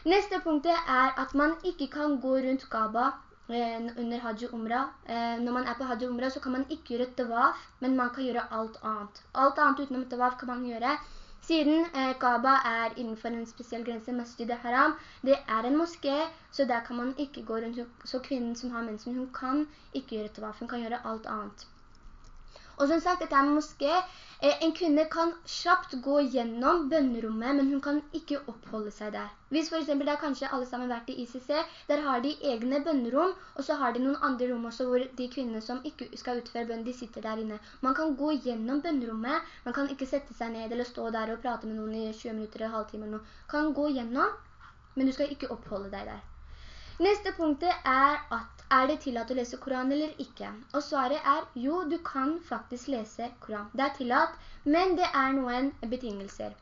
Neste punktet er at man ikke kan gå rundt Kaaba under Hajj og Umrah. Når man er på Hajj og Umrah så kan man ikke gjøre tawaf, men man kan gjøre alt annet. Alt annet utenom tawaf kan man gjøre siden eh, Kaaba er innenfor en spesiell grense, Masjid al-Haram, det er en moské, så der kan man ikke gå rundt, så kvinnen som har mensen, hun kan ikke gjøre tawaf, hun kan gjøre alt annet. Og som sagt, dette er en moské. Eh, en kvinne kan kjapt gå gjennom bønnerommet, men hun kan ikke oppholde seg der. Hvis for eksempel det er kanskje alle sammen vært i ICC, der har de egne bønnerom, og så har de noen andre rom også hvor de kvinnene som ikke skal utføre bønn, de sitter der inne. Man kan gå gjennom bønnerommet, man kan ikke sette seg ned eller stå der og prate med noen i 20 minutter eller halvtime eller noe. Kan gå gjennom, men du skal ikke oppholde deg der. Neste punktet er at er det tillatt å lese Koran eller ikke? Og svaret er jo, du kan faktisk lese Koran. Det er tillatt, men det er noen betingelser.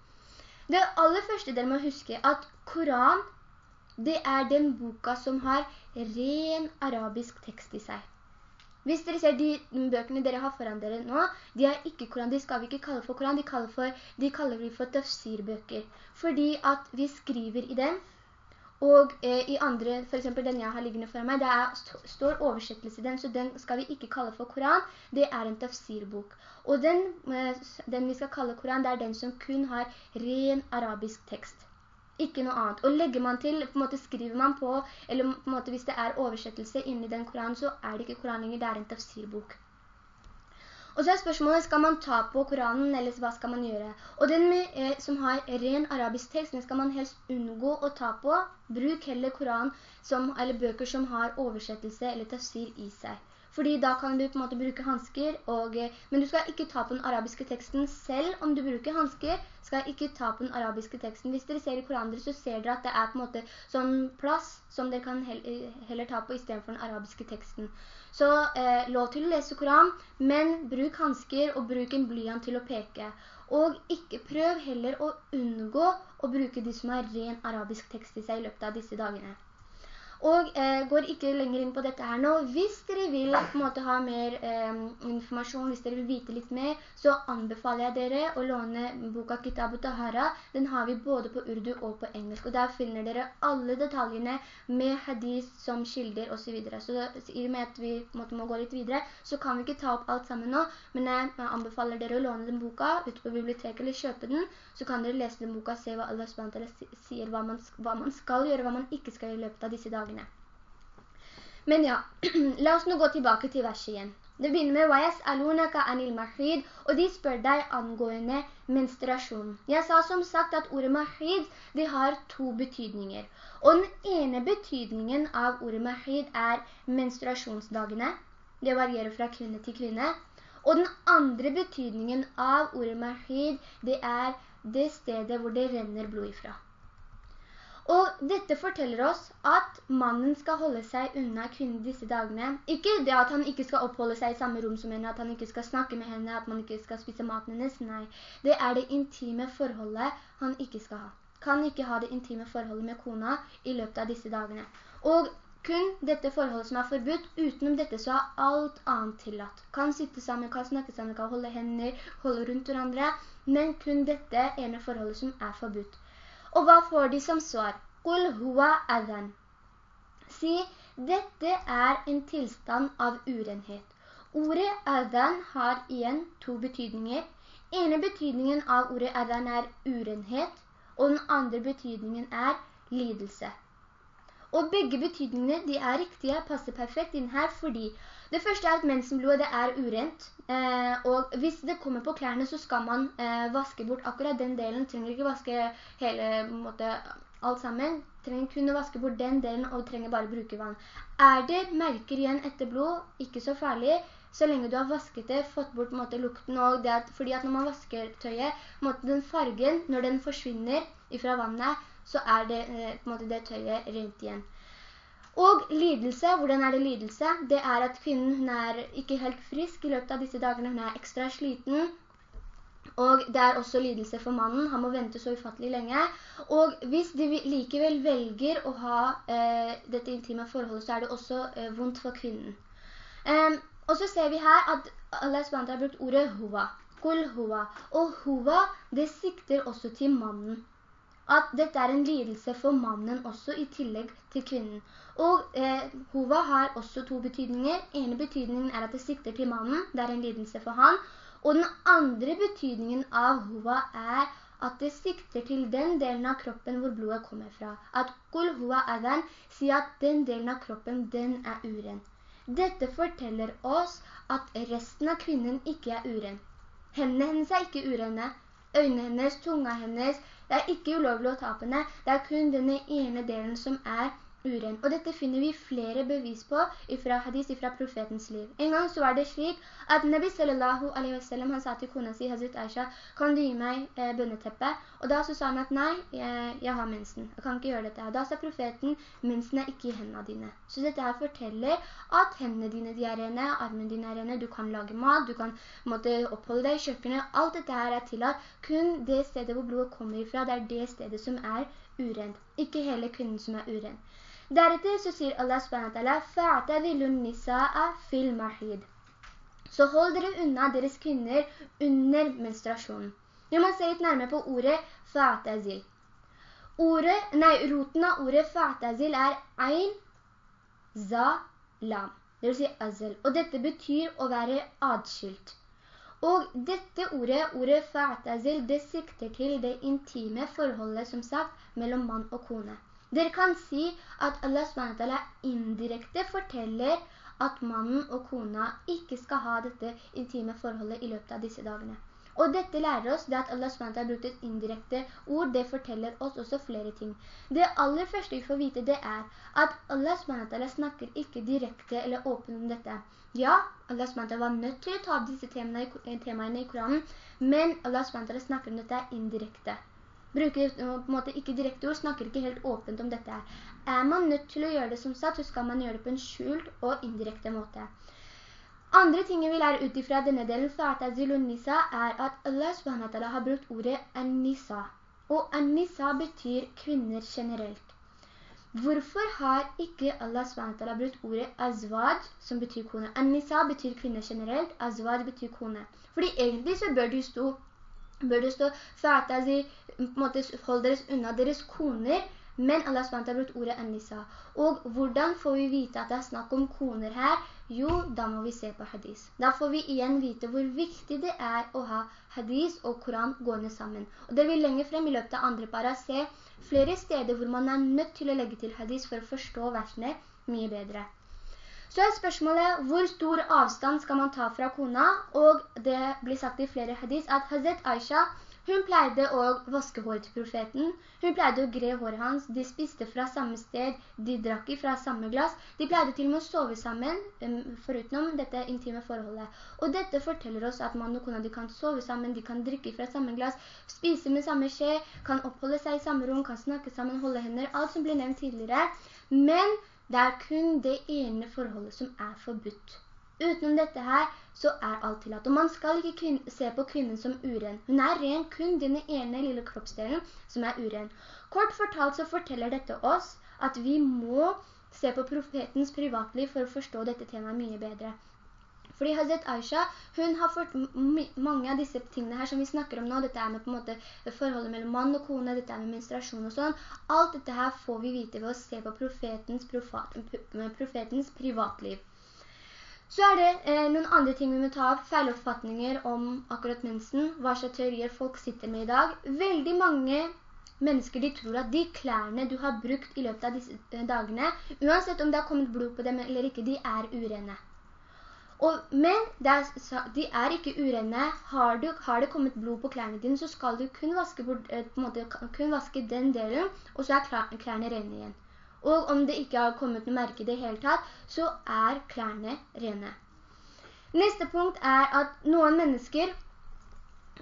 Det aller første dere må huske at Koran, det er den boka som har ren arabisk tekst i seg. Hvis dere ser de bøkene dere har foran dere nå, de er ikke Koran, de skal vi ikke kalle for Koran, de kaller, for, de kaller vi for tafsirbøker. Fordi at vi skriver i dem og eh, i andre, for eksempel den jeg har liggende for meg, det er, st står oversettelse i den, så den skal vi ikke kalle for Koran, det er en tafsirbok. Og den, eh, den vi skal kalle Koran, det er den som kun har ren arabisk tekst. Ikke noe annet. Og legger man til, på en måte skriver man på, eller på en måte hvis det er oversettelse inni den Koran, så er det ikke Koran lenger, det er en tafsirbok. Og så er spørsmålet, skal man ta på Koranen, eller hva skal man gjøre? Og den med, eh, som har ren arabisk tekst, den skal man helst unngå å ta på. Bruk heller Koran som, eller bøker som har oversettelse eller tafsir i seg. Fordi da kan du på en måte bruke handsker, og, eh, men du skal ikke ta på den arabiske teksten selv om du bruker handsker, skal ikke ta på den arabiske teksten. Hvis dere ser i Koranen, så ser dere at det er på en måte sånn plass som dere kan heller ta på i stedet for den arabiske teksten. Så eh, lov til å lese Koran, men bruk handsker og bruk en blyant til å peke. Og ikke prøv heller å unngå å bruke de som har ren arabisk tekst i seg i løpet av disse dagene og eh, går ikke lenger inn på dette her nå. Hvis dere vil måte ha mer eh, informasjon, hvis dere vil vite litt mer, så anbefaler jeg dere å låne boka Kitab Tahara. Den har vi både på urdu og på engelsk, og der finner dere alle detaljene med hadis som kilder og så videre. Så i og med at vi måte, må gå litt videre, så kan vi ikke ta opp alt sammen nå, men jeg anbefaler dere å låne den boka ute på biblioteket eller kjøpe den, så kan dere lese den boka, se hva Allah sier, hva man, hva man skal gjøre, hva man ikke skal gjøre i løpet av disse dagene dagene. Men ja, la oss nå gå tilbake til verset igjen. Det begynner med «Wayas'alunaka anil mahid», og de spør deg angående menstruasjon. Jeg sa som sagt at ordet mahid, det har to betydninger. Og den ene betydningen av ordet mahid er menstruasjonsdagene. Det varierer fra kvinne til kvinne. Og den andre betydningen av ordet mahid, det er det stedet hvor det renner blod ifra. Og dette forteller oss at mannen skal holde seg unna kvinnen disse dagene. Ikke det at han ikke skal oppholde seg i samme rom som henne, at han ikke skal snakke med henne, at man ikke skal spise maten hennes. Nei, det er det intime forholdet han ikke skal ha. Kan ikke ha det intime forholdet med kona i løpet av disse dagene. Og kun dette forholdet som er forbudt, utenom dette så er alt annet tillatt. Kan sitte sammen, kan snakke sammen, kan holde hender, holde rundt hverandre, men kun dette ene forholdet som er forbudt. Og hva får de som svar? Kul hua adhan. Si, dette er en tilstand av urenhet. Ordet adhan har igjen to betydninger. Ene betydningen av ordet adhan er urenhet, og den andre betydningen er lidelse. Og begge betydningene, de er riktige, passer perfekt inn her, fordi det første er at mensenblodet er urent, eh, og hvis det kommer på klærne så skal man eh, vaske bort akkurat den delen, trenger ikke vaske hele måte, alt sammen, trenger kun å vaske bort den delen og trenger bare bruke vann. Er det merker igjen etter blod, ikke så farlig, så lenge du har vasket det, fått bort måte, lukten, og det at, fordi at når man vasker tøyet, måte, den fargen, når den forsvinner fra vannet, så er det, på en måte, det tøyet rent igjen. Og lidelse, hvordan er det lidelse? Det er at kvinnen er ikke helt frisk i løpet av disse dagene, hun er ekstra sliten, og det er også lidelse for mannen, han må vente så ufattelig lenge. Og hvis de likevel velger å ha eh, dette intime forholdet, så er det også eh, vondt for kvinnen. Um, og så ser vi her at Allah SWT har brukt ordet huva, Kul hova. Og huva, det sikter også til mannen. At dette er en lidelse for mannen også i tillegg til kvinnen. Og eh, hova har også to betydninger. En betydningen er at det sikter til mannen, det er en lidelse for han. Og den andre betydningen av hova er at det sikter til den delen av kroppen hvor blodet kommer fra. At kul huwa adhan sier at den delen av kroppen, den er uren. Dette forteller oss at resten av kvinnen ikke er uren. Hendene hennes er ikke urene. Øynene hennes, tunga hennes, det er ikke ulovlig å ta på henne. Det er kun denne ene delen som er uren. Og dette finner vi flere bevis på fra hadis fra profetens liv. En gang så var det slik at Nabi sallallahu alaihi wasallam han sa til kona si, Hazret Aisha, kan du gi meg eh, bønneteppe? Og da så sa han at nei, jeg, jeg, har mensen. Jeg kan ikke gjøre dette. Og da sa profeten, mensen er ikke i hendene dine. Så dette her forteller at hendene dine de er rene, armen dine er rene, du kan lage mat, du kan måtte oppholde deg i kjøkkenet. Alt dette her er tillatt. Kun det stedet hvor blodet kommer ifra, det er det stedet som er urent. Ikke hele kvinnen som er urent. Deretter så sier Allah SWT «Fa'tadilu nisa'a fil mahid». Så hold dere unna deres kvinner under menstruasjonen. Vi må se litt nærmere på ordet «fa'tazil». Ordet, nei, roten av ordet «fa'tazil» er «ein», «za», «lam». Det vil si azel. Og dette betyr å være adskilt. Og dette ordet, ordet «fa'tazil», det sikter til det intime forholdet, som sagt, mellom mann og kone. Dere kan si at Allah SWT indirekte forteller at mannen og kona ikke skal ha dette intime forholdet i løpet av disse dagene. Og dette lærer oss det at Allah SWT har brukt et indirekte ord, det forteller oss også flere ting. Det aller første vi får vite det er at Allah SWT snakker ikke direkte eller åpen om dette. Ja, Allah SWT var nødt til å ta disse temaene i Koranen, men Allah SWT snakker om dette indirekte bruker på en måte ikke direkte ord, snakker ikke helt åpent om dette. Er man nødt til å gjøre det som sagt, så skal man gjøre det på en skjult og indirekte måte. Andre ting vi lærer ut ifra denne delen, Fatazil og Nisa, er at Allah SWT har brukt ordet An-Nisa. Og An-Nisa betyr kvinner generelt. Hvorfor har ikke Allah SWT brukt ordet Azwaj, som betyr kone? An-Nisa betyr kvinner generelt, Azwaj betyr kone. Fordi egentlig så bør det jo stå bør det stå «Fa'tazi», hold deres unna deres koner, men Allah SWT har brukt ordet «Anissa». Og hvordan får vi vite at det er snakk om koner her? Jo, da må vi se på hadis. Da får vi igjen vite hvor viktig det er å ha hadis og Koran gående sammen. Og det vil lenger frem i løpet av andre para se flere steder hvor man er nødt til å legge til hadis for å forstå versene mye bedre. Så er spørsmålet, hvor stor avstand skal man ta fra kona? Og det blir sagt i flere hadis at Hazret Aisha, hun pleide å vaske håret til profeten. Hun pleide å gre håret hans. De spiste fra samme sted. De drakk fra samme glass. De pleide til og med å sove sammen, forutenom dette intime forholdet. Og dette forteller oss at man og kona kan sove sammen, de kan drikke fra samme glass, spise med samme skje, kan oppholde seg i samme rom, kan snakke sammen, holde hender, alt som ble nevnt tidligere. Men det er kun det ene forholdet som er forbudt. Utenom dette her, så er alt tillatt. Og man skal ikke se på kvinnen som uren. Hun er ren kun denne ene lille kroppsdelen som er uren. Kort fortalt så forteller dette oss at vi må se på profetens privatliv for å forstå dette temaet mye bedre. Fordi Hazret Aisha, hun har fått mange av disse tingene her som vi snakker om nå, dette er med på en måte forholdet mellom mann og kone, dette er med menstruasjon og sånn. Alt dette her får vi vite ved å se på profetens, profetens privatliv. Så er det eh, noen andre ting vi må ta av, feiloppfatninger om akkurat mensen, hva slags teorier folk sitter med i dag. Veldig mange mennesker de tror at de klærne du har brukt i løpet av disse eh, dagene, uansett om det har kommet blod på dem eller ikke, de er urene. Og, men er, de er ikke urene. Har, du, har, det kommet blod på klærne dine, så skal du kun vaske, bort, eh, måte, kun vaske den delen, og så er klærne rene igjen. Og om det ikke har kommet noe merke i det hele tatt, så er klærne rene. Neste punkt er at noen mennesker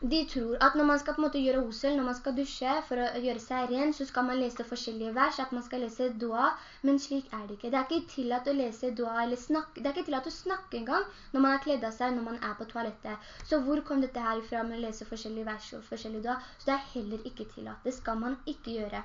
de tror at når man skal på en måte gjøre osel, når man skal dusje for å gjøre seg ren, så skal man lese forskjellige vers, at man skal lese dua, men slik er det ikke. Det er ikke tillatt å lese dua eller snakke, det er ikke tillatt å snakke engang når man har kledd av seg, når man er på toalettet. Så hvor kom dette her ifra med å lese forskjellige vers og forskjellige dua? Så det er heller ikke tillatt. Det skal man ikke gjøre.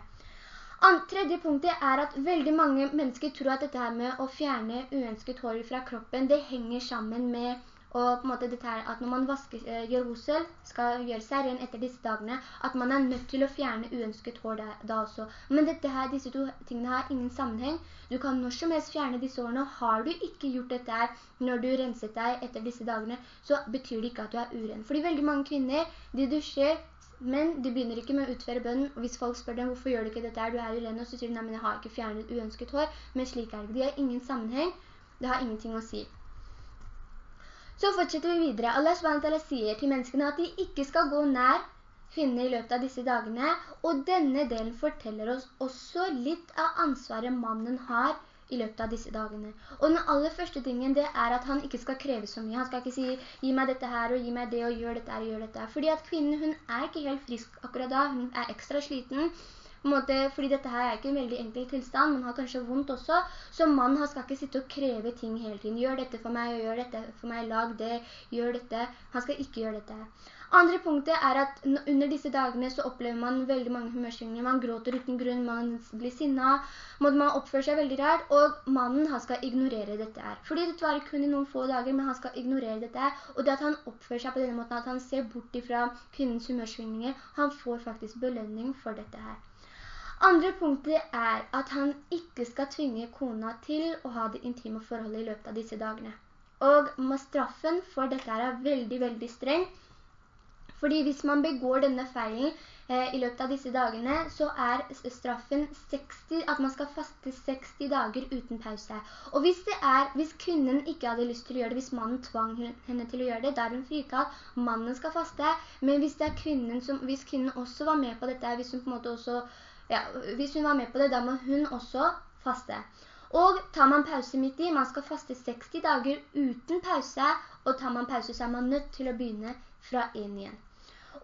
Tredje punktet er at veldig mange mennesker tror at dette her med å fjerne uønsket hår fra kroppen, det henger sammen med og på en måte dette her, at når man vasker, eh, gjør hosel, skal gjøre seg ren etter disse dagene, at man er nødt til å fjerne uønsket hår da, da også. Men dette her, disse to tingene har ingen sammenheng. Du kan når som helst fjerne disse hårene. Har du ikke gjort dette her når du renset deg etter disse dagene, så betyr det ikke at du er uren. Fordi veldig mange kvinner, de dusjer, men de begynner ikke med å utføre bønnen, og hvis folk spør dem hvorfor gjør du ikke dette her, du er uren, og så sier de, nei, men jeg har ikke fjernet uønsket hår, men slik er det. De har ingen sammenheng, det har ingenting å si. Så fortsetter vi videre. Allah SWT sier til menneskene at de ikke skal gå nær kvinner i løpet av disse dagene, og denne delen forteller oss også litt av ansvaret mannen har i løpet av disse dagene. Og den aller første tingen det er at han ikke skal kreve så mye. Han skal ikke si, gi meg dette her, og gi meg det, og gjør dette her, og gjør dette. Fordi at kvinnen, hun er ikke helt frisk akkurat da. Hun er ekstra sliten, måte, fordi dette her er ikke en veldig enkel tilstand, man har kanskje vondt også, så mannen skal ikke sitte og kreve ting hele tiden. Gjør dette for meg, gjør dette for meg, lag det, gjør dette. Han skal ikke gjøre dette. Andre punktet er at under disse dagene så opplever man veldig mange humørsvinger. Man gråter uten grunn, man blir sinnet, man oppfører seg veldig rart, og mannen han skal ignorere dette her. Fordi det var kun i noen få dager, men han skal ignorere dette her. Og det at han oppfører seg på denne måten, at han ser bort ifra kvinnens humørsvingninger, han får faktisk belønning for dette her. Andre punktet er at han ikke skal tvinge kona til å ha det intime forholdet i løpet av disse dagene. Og straffen for dette er veldig, veldig streng. Fordi hvis man begår denne feilen eh, i løpet av disse dagene, så er straffen 60, at man skal faste 60 dager uten pause. Og hvis det er, hvis kvinnen ikke hadde lyst til å gjøre det, hvis mannen tvang henne til å gjøre det, da er hun frikalt, mannen skal faste. Men hvis det er kvinnen som, hvis kvinnen også var med på dette, hvis hun på en måte også ja, hvis hun var med på det, da må hun også faste. Og tar man pause midt i, man skal faste 60 dager uten pause, og tar man pause så er man nødt til å begynne fra 1 igjen.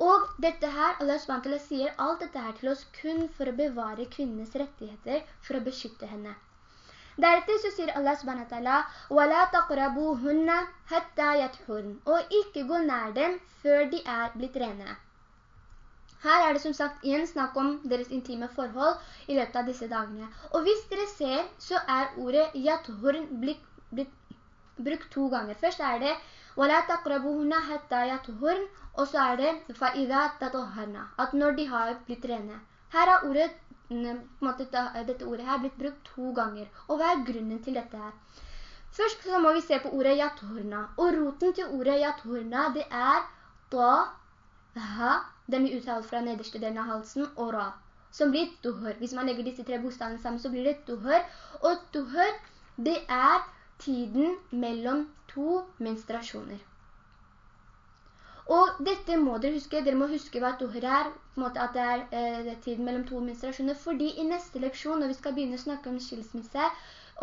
Og dette her, Allah SWT sier alt dette her til oss kun for å bevare kvinnenes rettigheter, for å beskytte henne. Deretter så sier Allah subhanahu Og ikke gå nær dem før de er blitt rene. Her er det som sagt igjen snakk om deres intime forhold i løpet av disse dagene. Og hvis dere ser, så er ordet «yathurn» blitt, blitt, brukt to ganger. Først er det «wala taqrabuhuna hatta yathurn», og så er det «fa'idha tatoharna», at når de har blitt rene. Her har ordet, mm, måte, dette ordet her blitt brukt to ganger. Og hva er grunnen til dette her? Først så må vi se på ordet «yathurna», og roten til ordet «yathurna» det er «ta» ha, den blir uttalt fra nederste delen av halsen, og ra, som blir duhør. Hvis man legger disse tre bokstavene sammen, så blir det duhør. Og duhør, det er tiden mellom to menstruasjoner. Og dette må dere huske, dere må huske hva duhør er, på en måte at det er eh, tiden mellom to menstruasjoner, fordi i neste leksjon, når vi skal begynne å snakke om skilsmisse,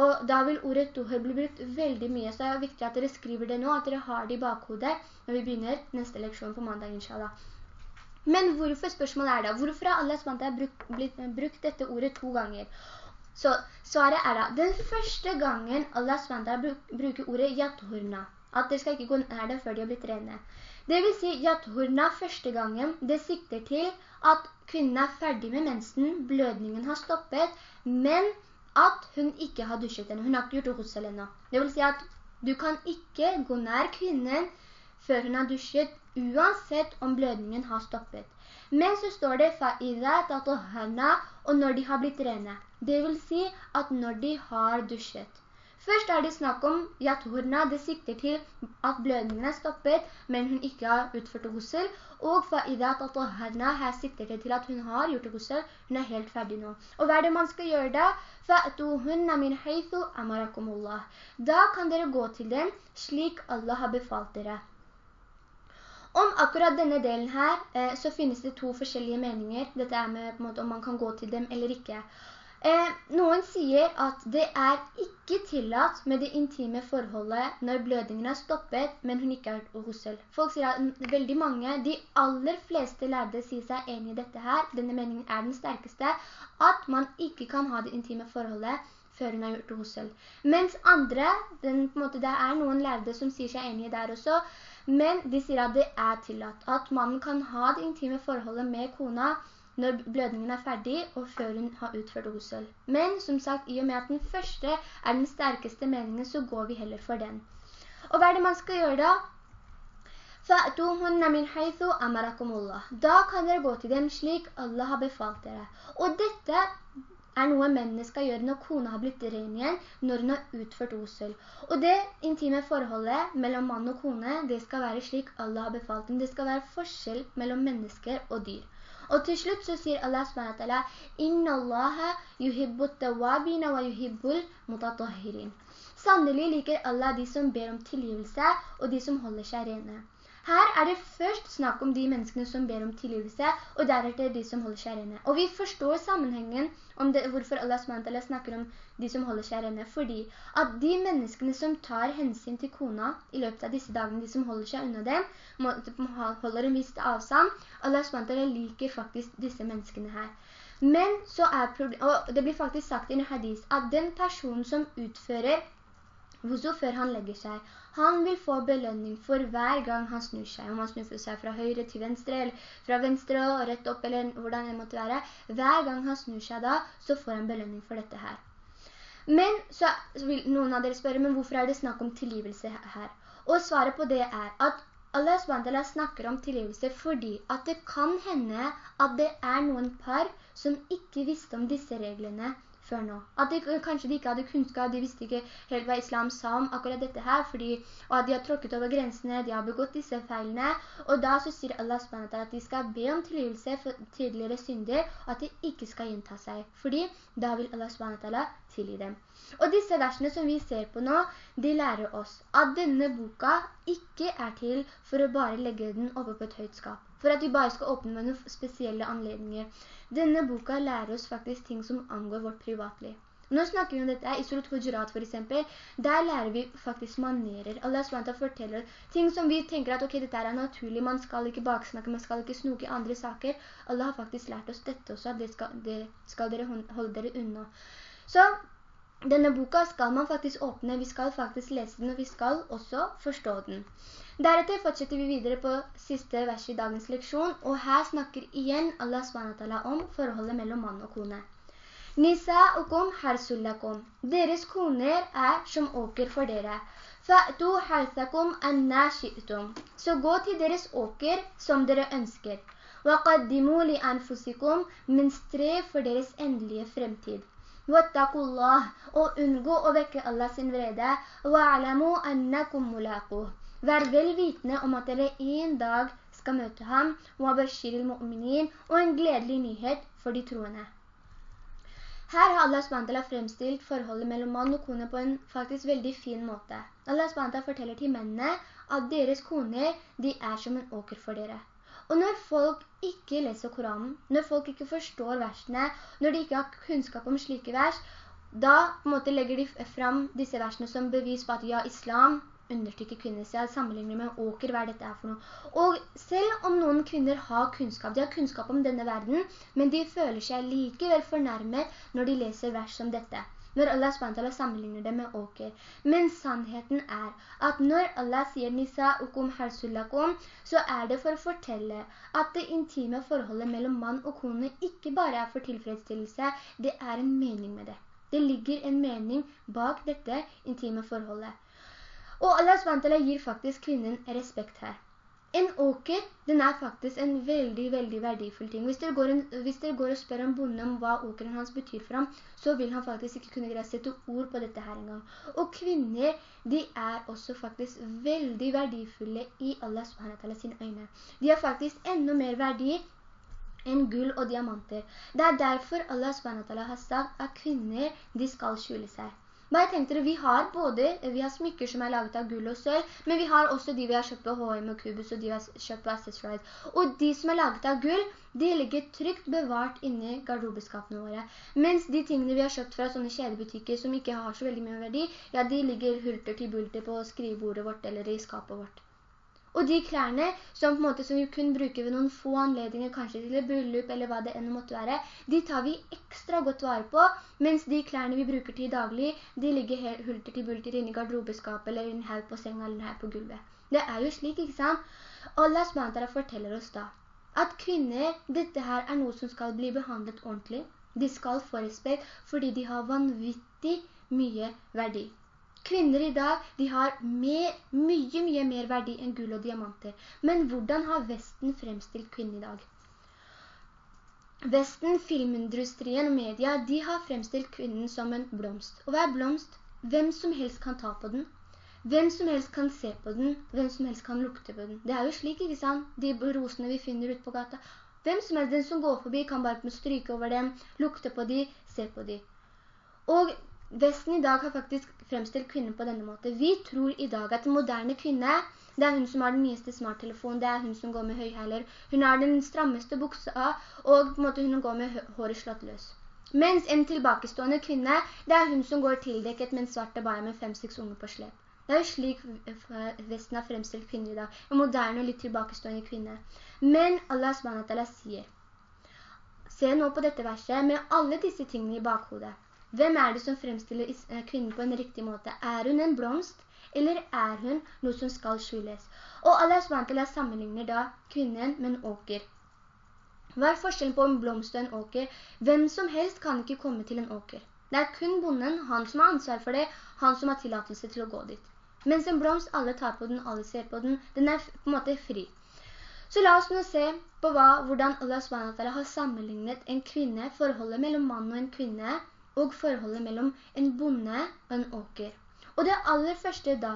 og da vil ordet duhør bli brukt veldig mye, så det er viktig at dere skriver det nå, at dere har det i bakhodet når vi begynner neste leksjon på mandag, inshallah. Men hvorfor spørsmålet er da? Hvorfor har Allah SWT brukt, brukt dette ordet to ganger? Så svaret er da, den første gangen Allah SWT bruker ordet yathurna, at det skal ikke gå nær det før de har blitt rene. Det vil si, yathurna første gangen, det sikter til at kvinnen er ferdig med mensen, blødningen har stoppet, men at hun ikke har dusjet henne, hun har ikke gjort russel ennå. Det vil si at du kan ikke gå nær kvinnen før hun har dusjet, uansett om blødningen har stoppet. Men så står det «Fa'idha tatohana» og når de har blitt rene. Det vil si at når de har dusjet. Først er det snakk om yathurna, det sikter til at blødningen er stoppet, men hun ikke har utført gossel. Og her sikter det til at hun har gjort gossel, hun er helt ferdig nå. Og hva er det man skal gjøre da? Da kan dere gå til dem slik Allah har befalt dere. Om akkurat denne delen her, eh, så finnes det to forskjellige meninger. Dette er med måte, om man kan gå til dem eller ikke. Eh, noen sier at det er ikke tillatt med det intime forholdet når blødningen er stoppet, men hun ikke har hossel. Folk sier at veldig mange, de aller fleste lærde sier seg enig i dette her. Denne meningen er den sterkeste, at man ikke kan ha det intime forholdet før hun har gjort hossel. Mens andre, den, måte, det er noen lærde som sier seg enige der også, men de sier at det er tillatt. At man kan ha det intime forholdet med kona når blødningen er ferdig og før hun har utført osøl. Men som sagt, i og med at den første er den sterkeste meningen, så går vi heller for den. Og hva er det man skal gjøre da? Da kan dere gå til dem slik Allah har befalt dere. Og dette er noe mennene skal gjøre når kona har blitt ren igjen, når hun har utført osel. Og det intime forholdet mellom mann og kone, det skal være slik Allah har befalt dem. Det skal være forskjell mellom mennesker og dyr. Og til slutt så sier Allah SWT «Inna Allaha yuhibbut tawabina wa yuhibbul mutatahirin». Sannelig liker Allah de som ber om tilgivelse og de som holder seg rene. Her er det først snakk om de menneskene som ber om tilgivelse, og deretter de som holder seg rene. Og vi forstår sammenhengen om det, hvorfor Allah SWT snakker om de som holder seg rene, fordi at de menneskene som tar hensyn til kona i løpet av disse dagene, de som holder seg unna dem, holder en viss avstand, Allah SWT liker faktisk disse menneskene her. Men så er og det blir faktisk sagt i en hadis, at den personen som utfører Wuzu før han legger seg. Han vil få belønning for hver gang han snur seg. Om han snur seg fra høyre til venstre, eller fra venstre og rett opp, eller hvordan det måtte være. Hver gang han snur seg da, så får han belønning for dette her. Men så vil noen av dere spørre, men hvorfor er det snakk om tilgivelse her? Og svaret på det er at Allah SWT snakker om tilgivelse fordi at det kan hende at det er noen par som ikke visste om disse reglene før nå. At de, kanskje de ikke hadde kunnskap, de visste ikke helt hva islam sa om akkurat dette her, fordi, og at de har tråkket over grensene, de har begått disse feilene, og da så sier Allah SWT at de skal be om tilgivelse for tidligere synder, og at de ikke skal gjenta seg, fordi da vil Allah SWT tilgi dem. Og disse versene som vi ser på nå, de lærer oss at denne boka ikke er til for å bare legge den oppe på et høyt skap for at vi bare skal åpne med noen spesielle anledninger. Denne boka lærer oss faktisk ting som angår vårt privatliv. Nå snakker vi om dette i Surat Hujurat for eksempel. Der lærer vi faktisk manerer. Allah SWT forteller ting som vi tenker at ok, dette er naturlig, man skal ikke baksnakke, man skal ikke snoke i andre saker. Allah har faktisk lært oss dette også, det skal, det skal dere holde dere unna. Så denne boka skal man faktisk åpne, vi skal faktisk lese den, og vi skal også forstå den. Deretter fortsetter vi videre på siste vers i dagens leksjon, og her snakker igjen Allah SWT om forholdet mellom mann og kone. Nisa'ukum harsullakum. Deres koner er som åker for dere. Fa'tu harsakum anna shi'tum. Så gå til deres åker som dere ønsker. Waqaddimu li anfusikum, men stre for deres endelige fremtid. Wattakullah, og unngå å vekke Allah sin vrede. Wa'alamu annakum mulaquh Vær vel vitende om at dere en dag skal møte ham, og en gledelig nyhet for de troende. Her har Allah SWT fremstilt forholdet mellom mann og kone på en faktisk veldig fin måte. Allah SWT forteller til mennene at deres koner, de er som en åker for dere. Og når folk ikke leser Koranen, når folk ikke forstår versene, når de ikke har kunnskap om slike vers, da måte legger de frem disse versene som bevis på at ja, islam undertrykker kvinner, så jeg sammenligner med åker, hva dette er for noe. Og selv om noen kvinner har kunnskap, de har kunnskap om denne verden, men de føler seg likevel fornærmet når de leser vers som dette. Når Allah SWT sammenligner det med åker. Men sannheten er at når Allah sier Nisa ukum harsullakum, så er det for å fortelle at det intime forholdet mellom mann og kone ikke bare er for tilfredsstillelse, det er en mening med det. Det ligger en mening bak dette intime forholdet. Og Allah SWT gir faktisk kvinnen respekt her. En åker, den er faktisk en veldig, veldig verdifull ting. Hvis dere, går, en, hvis dere går og spør en bonde om hva åkeren hans betyr for ham, så vil han faktisk ikke kunne sette ord på dette her engang. Og kvinner, de er også faktisk veldig verdifulle i Allah SWT sine øyne. De har faktisk enda mer verdi enn gull og diamanter. Det er derfor Allah SWT har sagt at kvinner, de skal skjule seg. Bare tenk dere, vi har både, vi har smykker som er laget av gull og sølv, men vi har også de vi har kjøpt på H&M og Kubus, og de vi har kjøpt på Accessorize. Og de som er laget av gull, de ligger trygt bevart inni garderobeskapene våre. Mens de tingene vi har kjøpt fra sånne kjedebutikker som ikke har så veldig mye verdi, ja, de ligger hulter til bulter på skrivebordet vårt eller i skapet vårt. Og de klærne som, på en måte, som vi kun bruker ved noen få anledninger, kanskje til et bryllup eller hva det enn måtte være, de tar vi ekstra godt vare på, mens de klærne vi bruker til daglig, de ligger helt hulter til bulter inne i garderobeskapet eller inne her på senga eller her på gulvet. Det er jo slik, ikke sant? Allah SWT forteller oss da at kvinner, dette her er noe som skal bli behandlet ordentlig. De skal få respekt fordi de har vanvittig mye verdi. Kvinner i dag, de har mer, mye, mye mer verdi enn gull og diamanter. Men hvordan har Vesten fremstilt kvinnen i dag? Vesten, filmindustrien og media, de har fremstilt kvinnen som en blomst. Og hva er blomst? Hvem som helst kan ta på den. Hvem som helst kan se på den. Hvem som helst kan lukte på den. Det er jo slik, ikke sant? De rosene vi finner ut på gata. Hvem som helst, den som går forbi, kan bare stryke over dem, lukte på de, se på de. Og Vesten i dag har faktisk fremstilt kvinner på denne måten. Vi tror i dag at en moderne kvinne, det er hun som har den nyeste smarttelefonen, det er hun som går med høyheiler. Hun har den strammeste buksa, og på en måte hun går med håret slått løs. Mens en tilbakestående kvinne, det er hun som går tildekket med en svarte baie med fem-seks unge på slep. Det er jo slik Vesten har fremstilt kvinner i dag. En moderne og litt tilbakestående kvinne. Men Allah sier, se nå på dette verset med alle disse tingene i bakhodet. Hvem er det som fremstiller eh, kvinnen på en riktig måte? Er hun en blomst, eller er hun noe som skal skyldes? Og Allah SWT sammenligner da kvinnen med en åker. Hva er forskjellen på en blomst og en åker? Hvem som helst kan ikke komme til en åker. Det er kun bonden, han som har ansvar for det, han som har tillatelse til å gå dit. Mens en blomst, alle tar på den, alle ser på den, den er på en måte fri. Så la oss nå se på hva, hvordan Allah SWT har sammenlignet en kvinne, forholdet mellom mann og en kvinne, og forholdet mellom en bonde og en åker. Og det aller første da,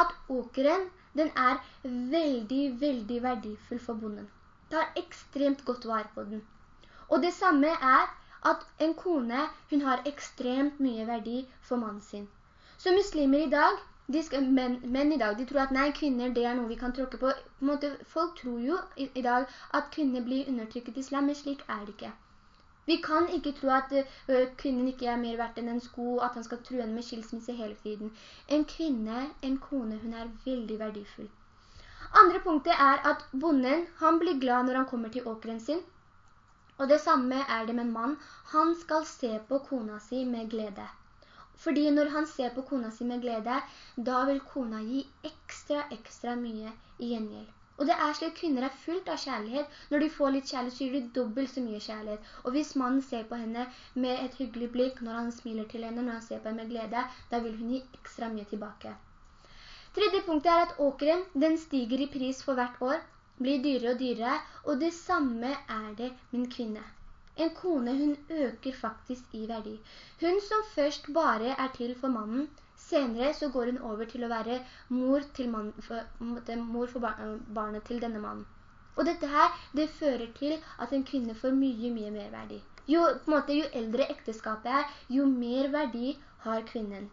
at åkeren, den er veldig, veldig verdifull for bonden. Tar ekstremt godt vare på den. Og det samme er at en kone, hun har ekstremt mye verdi for mannen sin. Så muslimer i dag, skal, menn, menn, i dag, de tror at nei, kvinner, det er noe vi kan tråkke på. på måte, folk tror jo i, i dag at kvinner blir undertrykket i islam, men slik er det ikke. Vi kan ikke tro at uh, kvinnen ikke er mer verdt enn en sko, at han skal tro henne med skilsmisse hele tiden. En kvinne, en kone, hun er veldig verdifull. Andre punktet er at bonden, han blir glad når han kommer til åkeren sin. Og det samme er det med en mann. Han skal se på kona si med glede. Fordi når han ser på kona si med glede, da vil kona gi ekstra, ekstra mye i gjengjeld. Og det er slik kvinner er fullt av kjærlighet. Når de får litt kjærlighet, så gir de dobbelt så mye kjærlighet. Og hvis mannen ser på henne med et hyggelig blikk, når han smiler til henne, når han ser på henne med glede, da vil hun gi ekstra mye tilbake. Tredje punktet er at åkeren, den stiger i pris for hvert år, blir dyrere og dyrere, og det samme er det en kvinne. En kone, hun øker faktisk i verdi. Hun som først bare er til for mannen, Senere så går hun over til å være mor, mann, for, mor for barnet til denne mannen. Og dette her, det fører til at en kvinne får mye, mye mer verdi. Jo, på en måte, jo eldre ekteskapet er, jo mer verdi har kvinnen.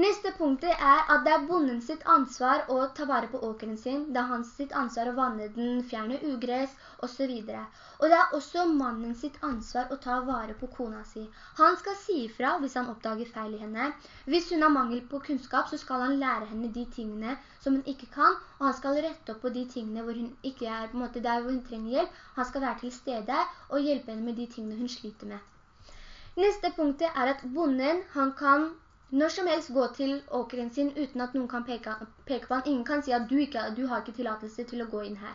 Neste punktet er at det er bonden sitt ansvar å ta vare på åkeren sin. Det er hans sitt ansvar å vanne den, fjerne ugress, og så videre. Og det er også mannen sitt ansvar å ta vare på kona si. Han skal si ifra hvis han oppdager feil i henne. Hvis hun har mangel på kunnskap, så skal han lære henne de tingene som hun ikke kan, og han skal rette opp på de tingene hvor hun ikke er, på måte der hvor hun trenger hjelp. Han skal være til stede og hjelpe henne med de tingene hun sliter med. Neste punktet er at bonden, han kan når som helst gå til åkeren sin uten at noen kan peke, peke på han. Ingen kan si at du, ikke, du har ikke tillatelse til å gå inn her.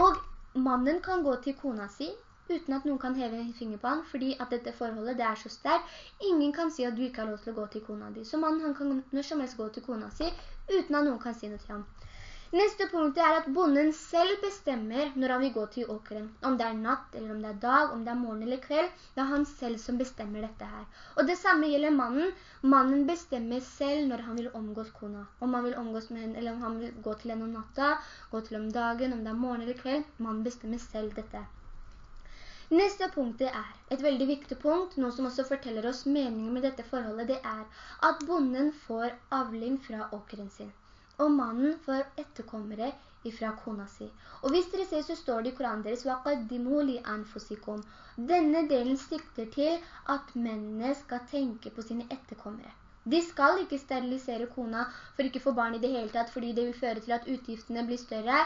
Og mannen kan gå til kona si uten at noen kan heve en finger på han, fordi at dette forholdet det er så sterkt. Ingen kan si at du ikke har lov til å gå til kona di. Så mannen kan når som helst gå til kona si uten at noen kan si noe til ham. Neste punkt er at bonden selv bestemmer når han vil gå til åkeren. Om det er natt, eller om det er dag, om det er morgen eller kveld, det er han selv som bestemmer dette her. Og det samme gjelder mannen. Mannen bestemmer selv når han vil omgås kona. Om han vil omgås med henne, eller om han vil gå til henne om natta, gå til om dagen, om det er morgen eller kveld. Mannen bestemmer selv dette. Neste punktet er, et veldig viktig punkt, noe som også forteller oss meningen med dette forholdet, det er at bonden får avling fra åkeren sin, og mannen får etterkommere ifra kona si. Og hvis dere ser så står det i Koranen deres Denne delen sikter til at mennene skal tenke på sine etterkommere. De skal ikke sterilisere kona for ikke få barn i det hele tatt, fordi det vil føre til at utgiftene blir større.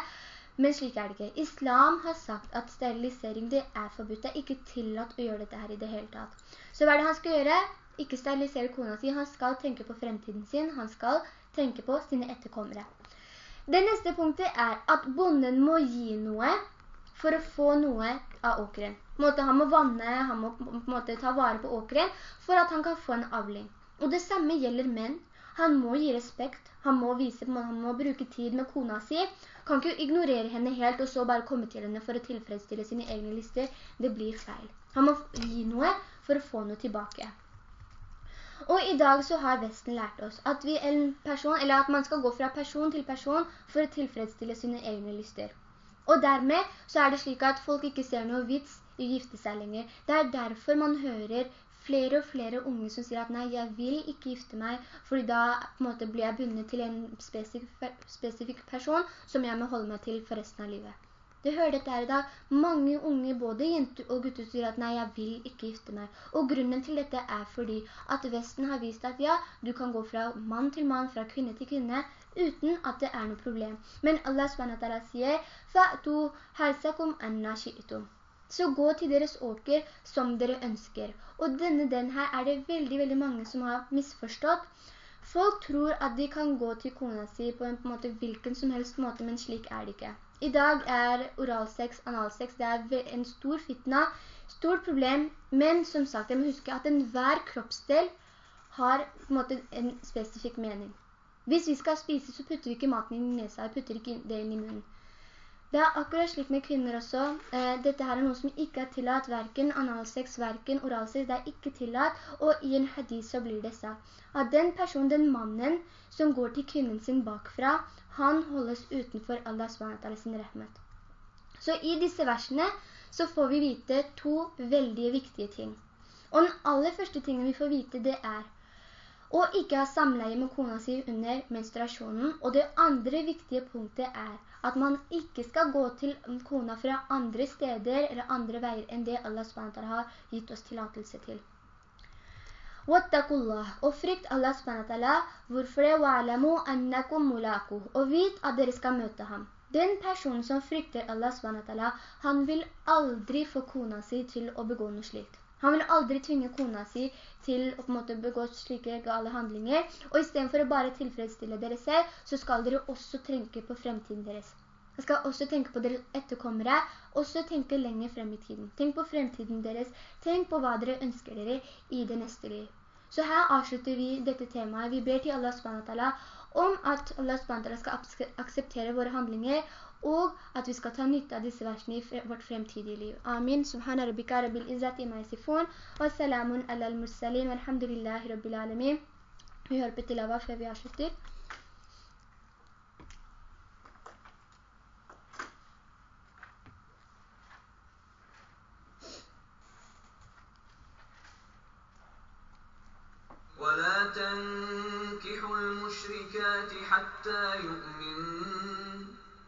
Men slik er det ikke. Islam har sagt at sterilisering det er forbudt. Det er ikke tillatt å gjøre dette her i det hele tatt. Så hva er det han skal gjøre? Ikke sterilisere kona si. Han skal tenke på fremtiden sin. Han skal tenke på sine etterkommere. Det neste punktet er at bonden må gi noe for å få noe av åkeren. Han må vanne, han må på måte, ta vare på åkeren for at han kan få en avling. Og det samme gjelder menn. Han må gi respekt, han må vise, han må bruke tid med kona si, kan ikke ignorere henne helt og så bare komme til henne for å tilfredsstille sine egne lister. Det blir feil. Han må gi noe for å få noe tilbake. Og i dag så har Vesten lært oss at, en person, at man skal gå fra person til person for å tilfredsstille sine egne lyster. Og dermed så er det slik at folk ikke ser noe vits i å gifte seg lenger. Det er derfor man hører flere og flere unge som sier at nei, jeg vil ikke gifte meg, fordi da måte, blir jeg bundet til en spesifik, spesifik person som jeg må holde meg til for resten av livet. Det hører dette her i dag. Mange unge, både jenter og gutter, sier at nei, jeg vil ikke gifte meg. Og grunnen til dette er fordi at Vesten har vist at ja, du kan gå fra mann til mann, fra kvinne til kvinne, uten at det er noe problem. Men Allah SWT sier, «Fa'tu halsakum anna shi'itum». Så gå til deres åker som dere ønsker. Og denne den her er det veldig, veldig mange som har misforstått. Folk tror at de kan gå til kona si på en, på en måte, hvilken som helst måte, men slik er det ikke. I dag er oralsex, analsex, det er en stor fitna, stort problem, men som sagt, jeg må huske at enhver kroppsdel har en, måte, en spesifikk mening. Hvis vi skal spise, så putter vi ikke maten i nesa, vi putter ikke det inn i munnen. Det er akkurat slik med kvinner også. Eh, dette her er noe som ikke er tillatt, hverken analsex, hverken oralsex, det er ikke tillatt. Og i en hadith så blir det sagt at den personen, den mannen som går til kvinnen sin bakfra, han holdes utenfor Allah SWT sin rahmet. Så i disse versene så får vi vite to veldig viktige ting. Og den aller første tingen vi får vite det er og ikke ha samleie med kona si under menstruasjonen. Og det andre viktige punktet er at man ikke skal gå til kona fra andre steder eller andre veier enn det Allah SWT har gitt oss tilatelse til. Wattakullah, og frykt Allah SWT, hvorfor det wa'alamu annakum mulaku, og vit at dere skal møte ham. Den personen som frykter Allah SWT, han vil aldri få kona si til å begå noe slikt. Han vil aldri tvinge kona si til å på en måte begå slike gale handlinger, og i stedet for å bare tilfredsstille dere selv, så skal dere også tenke på fremtiden deres. Jeg skal også tenke på deres etterkommere, også tenke lenger frem i tiden. Tenk på fremtiden deres, tenk på hva dere ønsker dere i det neste liv. Så her avslutter vi dette temaet. Vi ber til Allah SWT om at Allah SWT skal akseptere våre handlinger, og at vi skal ta nytte av disse versene i vårt fremtidige liv. Amin. Subhana rabbika rabbil izzati ma yasifun, wa salamun ala al-mursalin, walhamdulillahi rabbil alamin. Vi hører på tilava før vi avslutter. ولا تنكحوا المشركات حتى يؤمنوا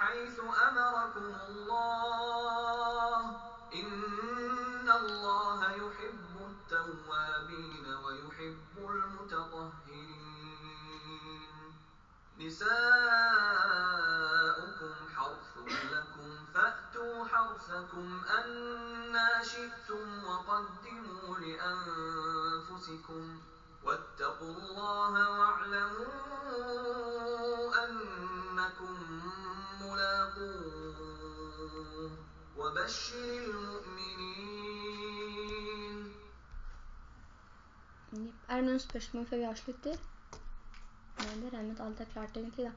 حيث أمركم الله إن الله يحب التوابين ويحب المتطهرين. نساؤكم حرث لكم فأتوا حرثكم أنا شئتم وقدموا لأنفسكم واتقوا الله واعلموا وبشر المؤمنين Er det noen spørsmål før vi avslutter? Nei, det regner med at alt er klart egentlig da.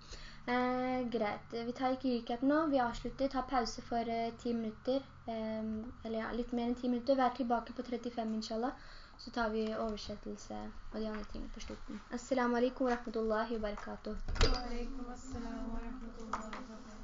Eh, greit, vi tar ikke recap nå. Vi avslutter, tar pause for eh, 10 minutter. Eh, eller ja, litt mer enn 10 minutter. Vi er tilbake på 35 inshallah. Så tar vi oversettelse og de andre tingene på slutten. Assalamu alaikum wa rahmatullahi wa barakatuh. وعليكم السلام ورحمة الله وبركاته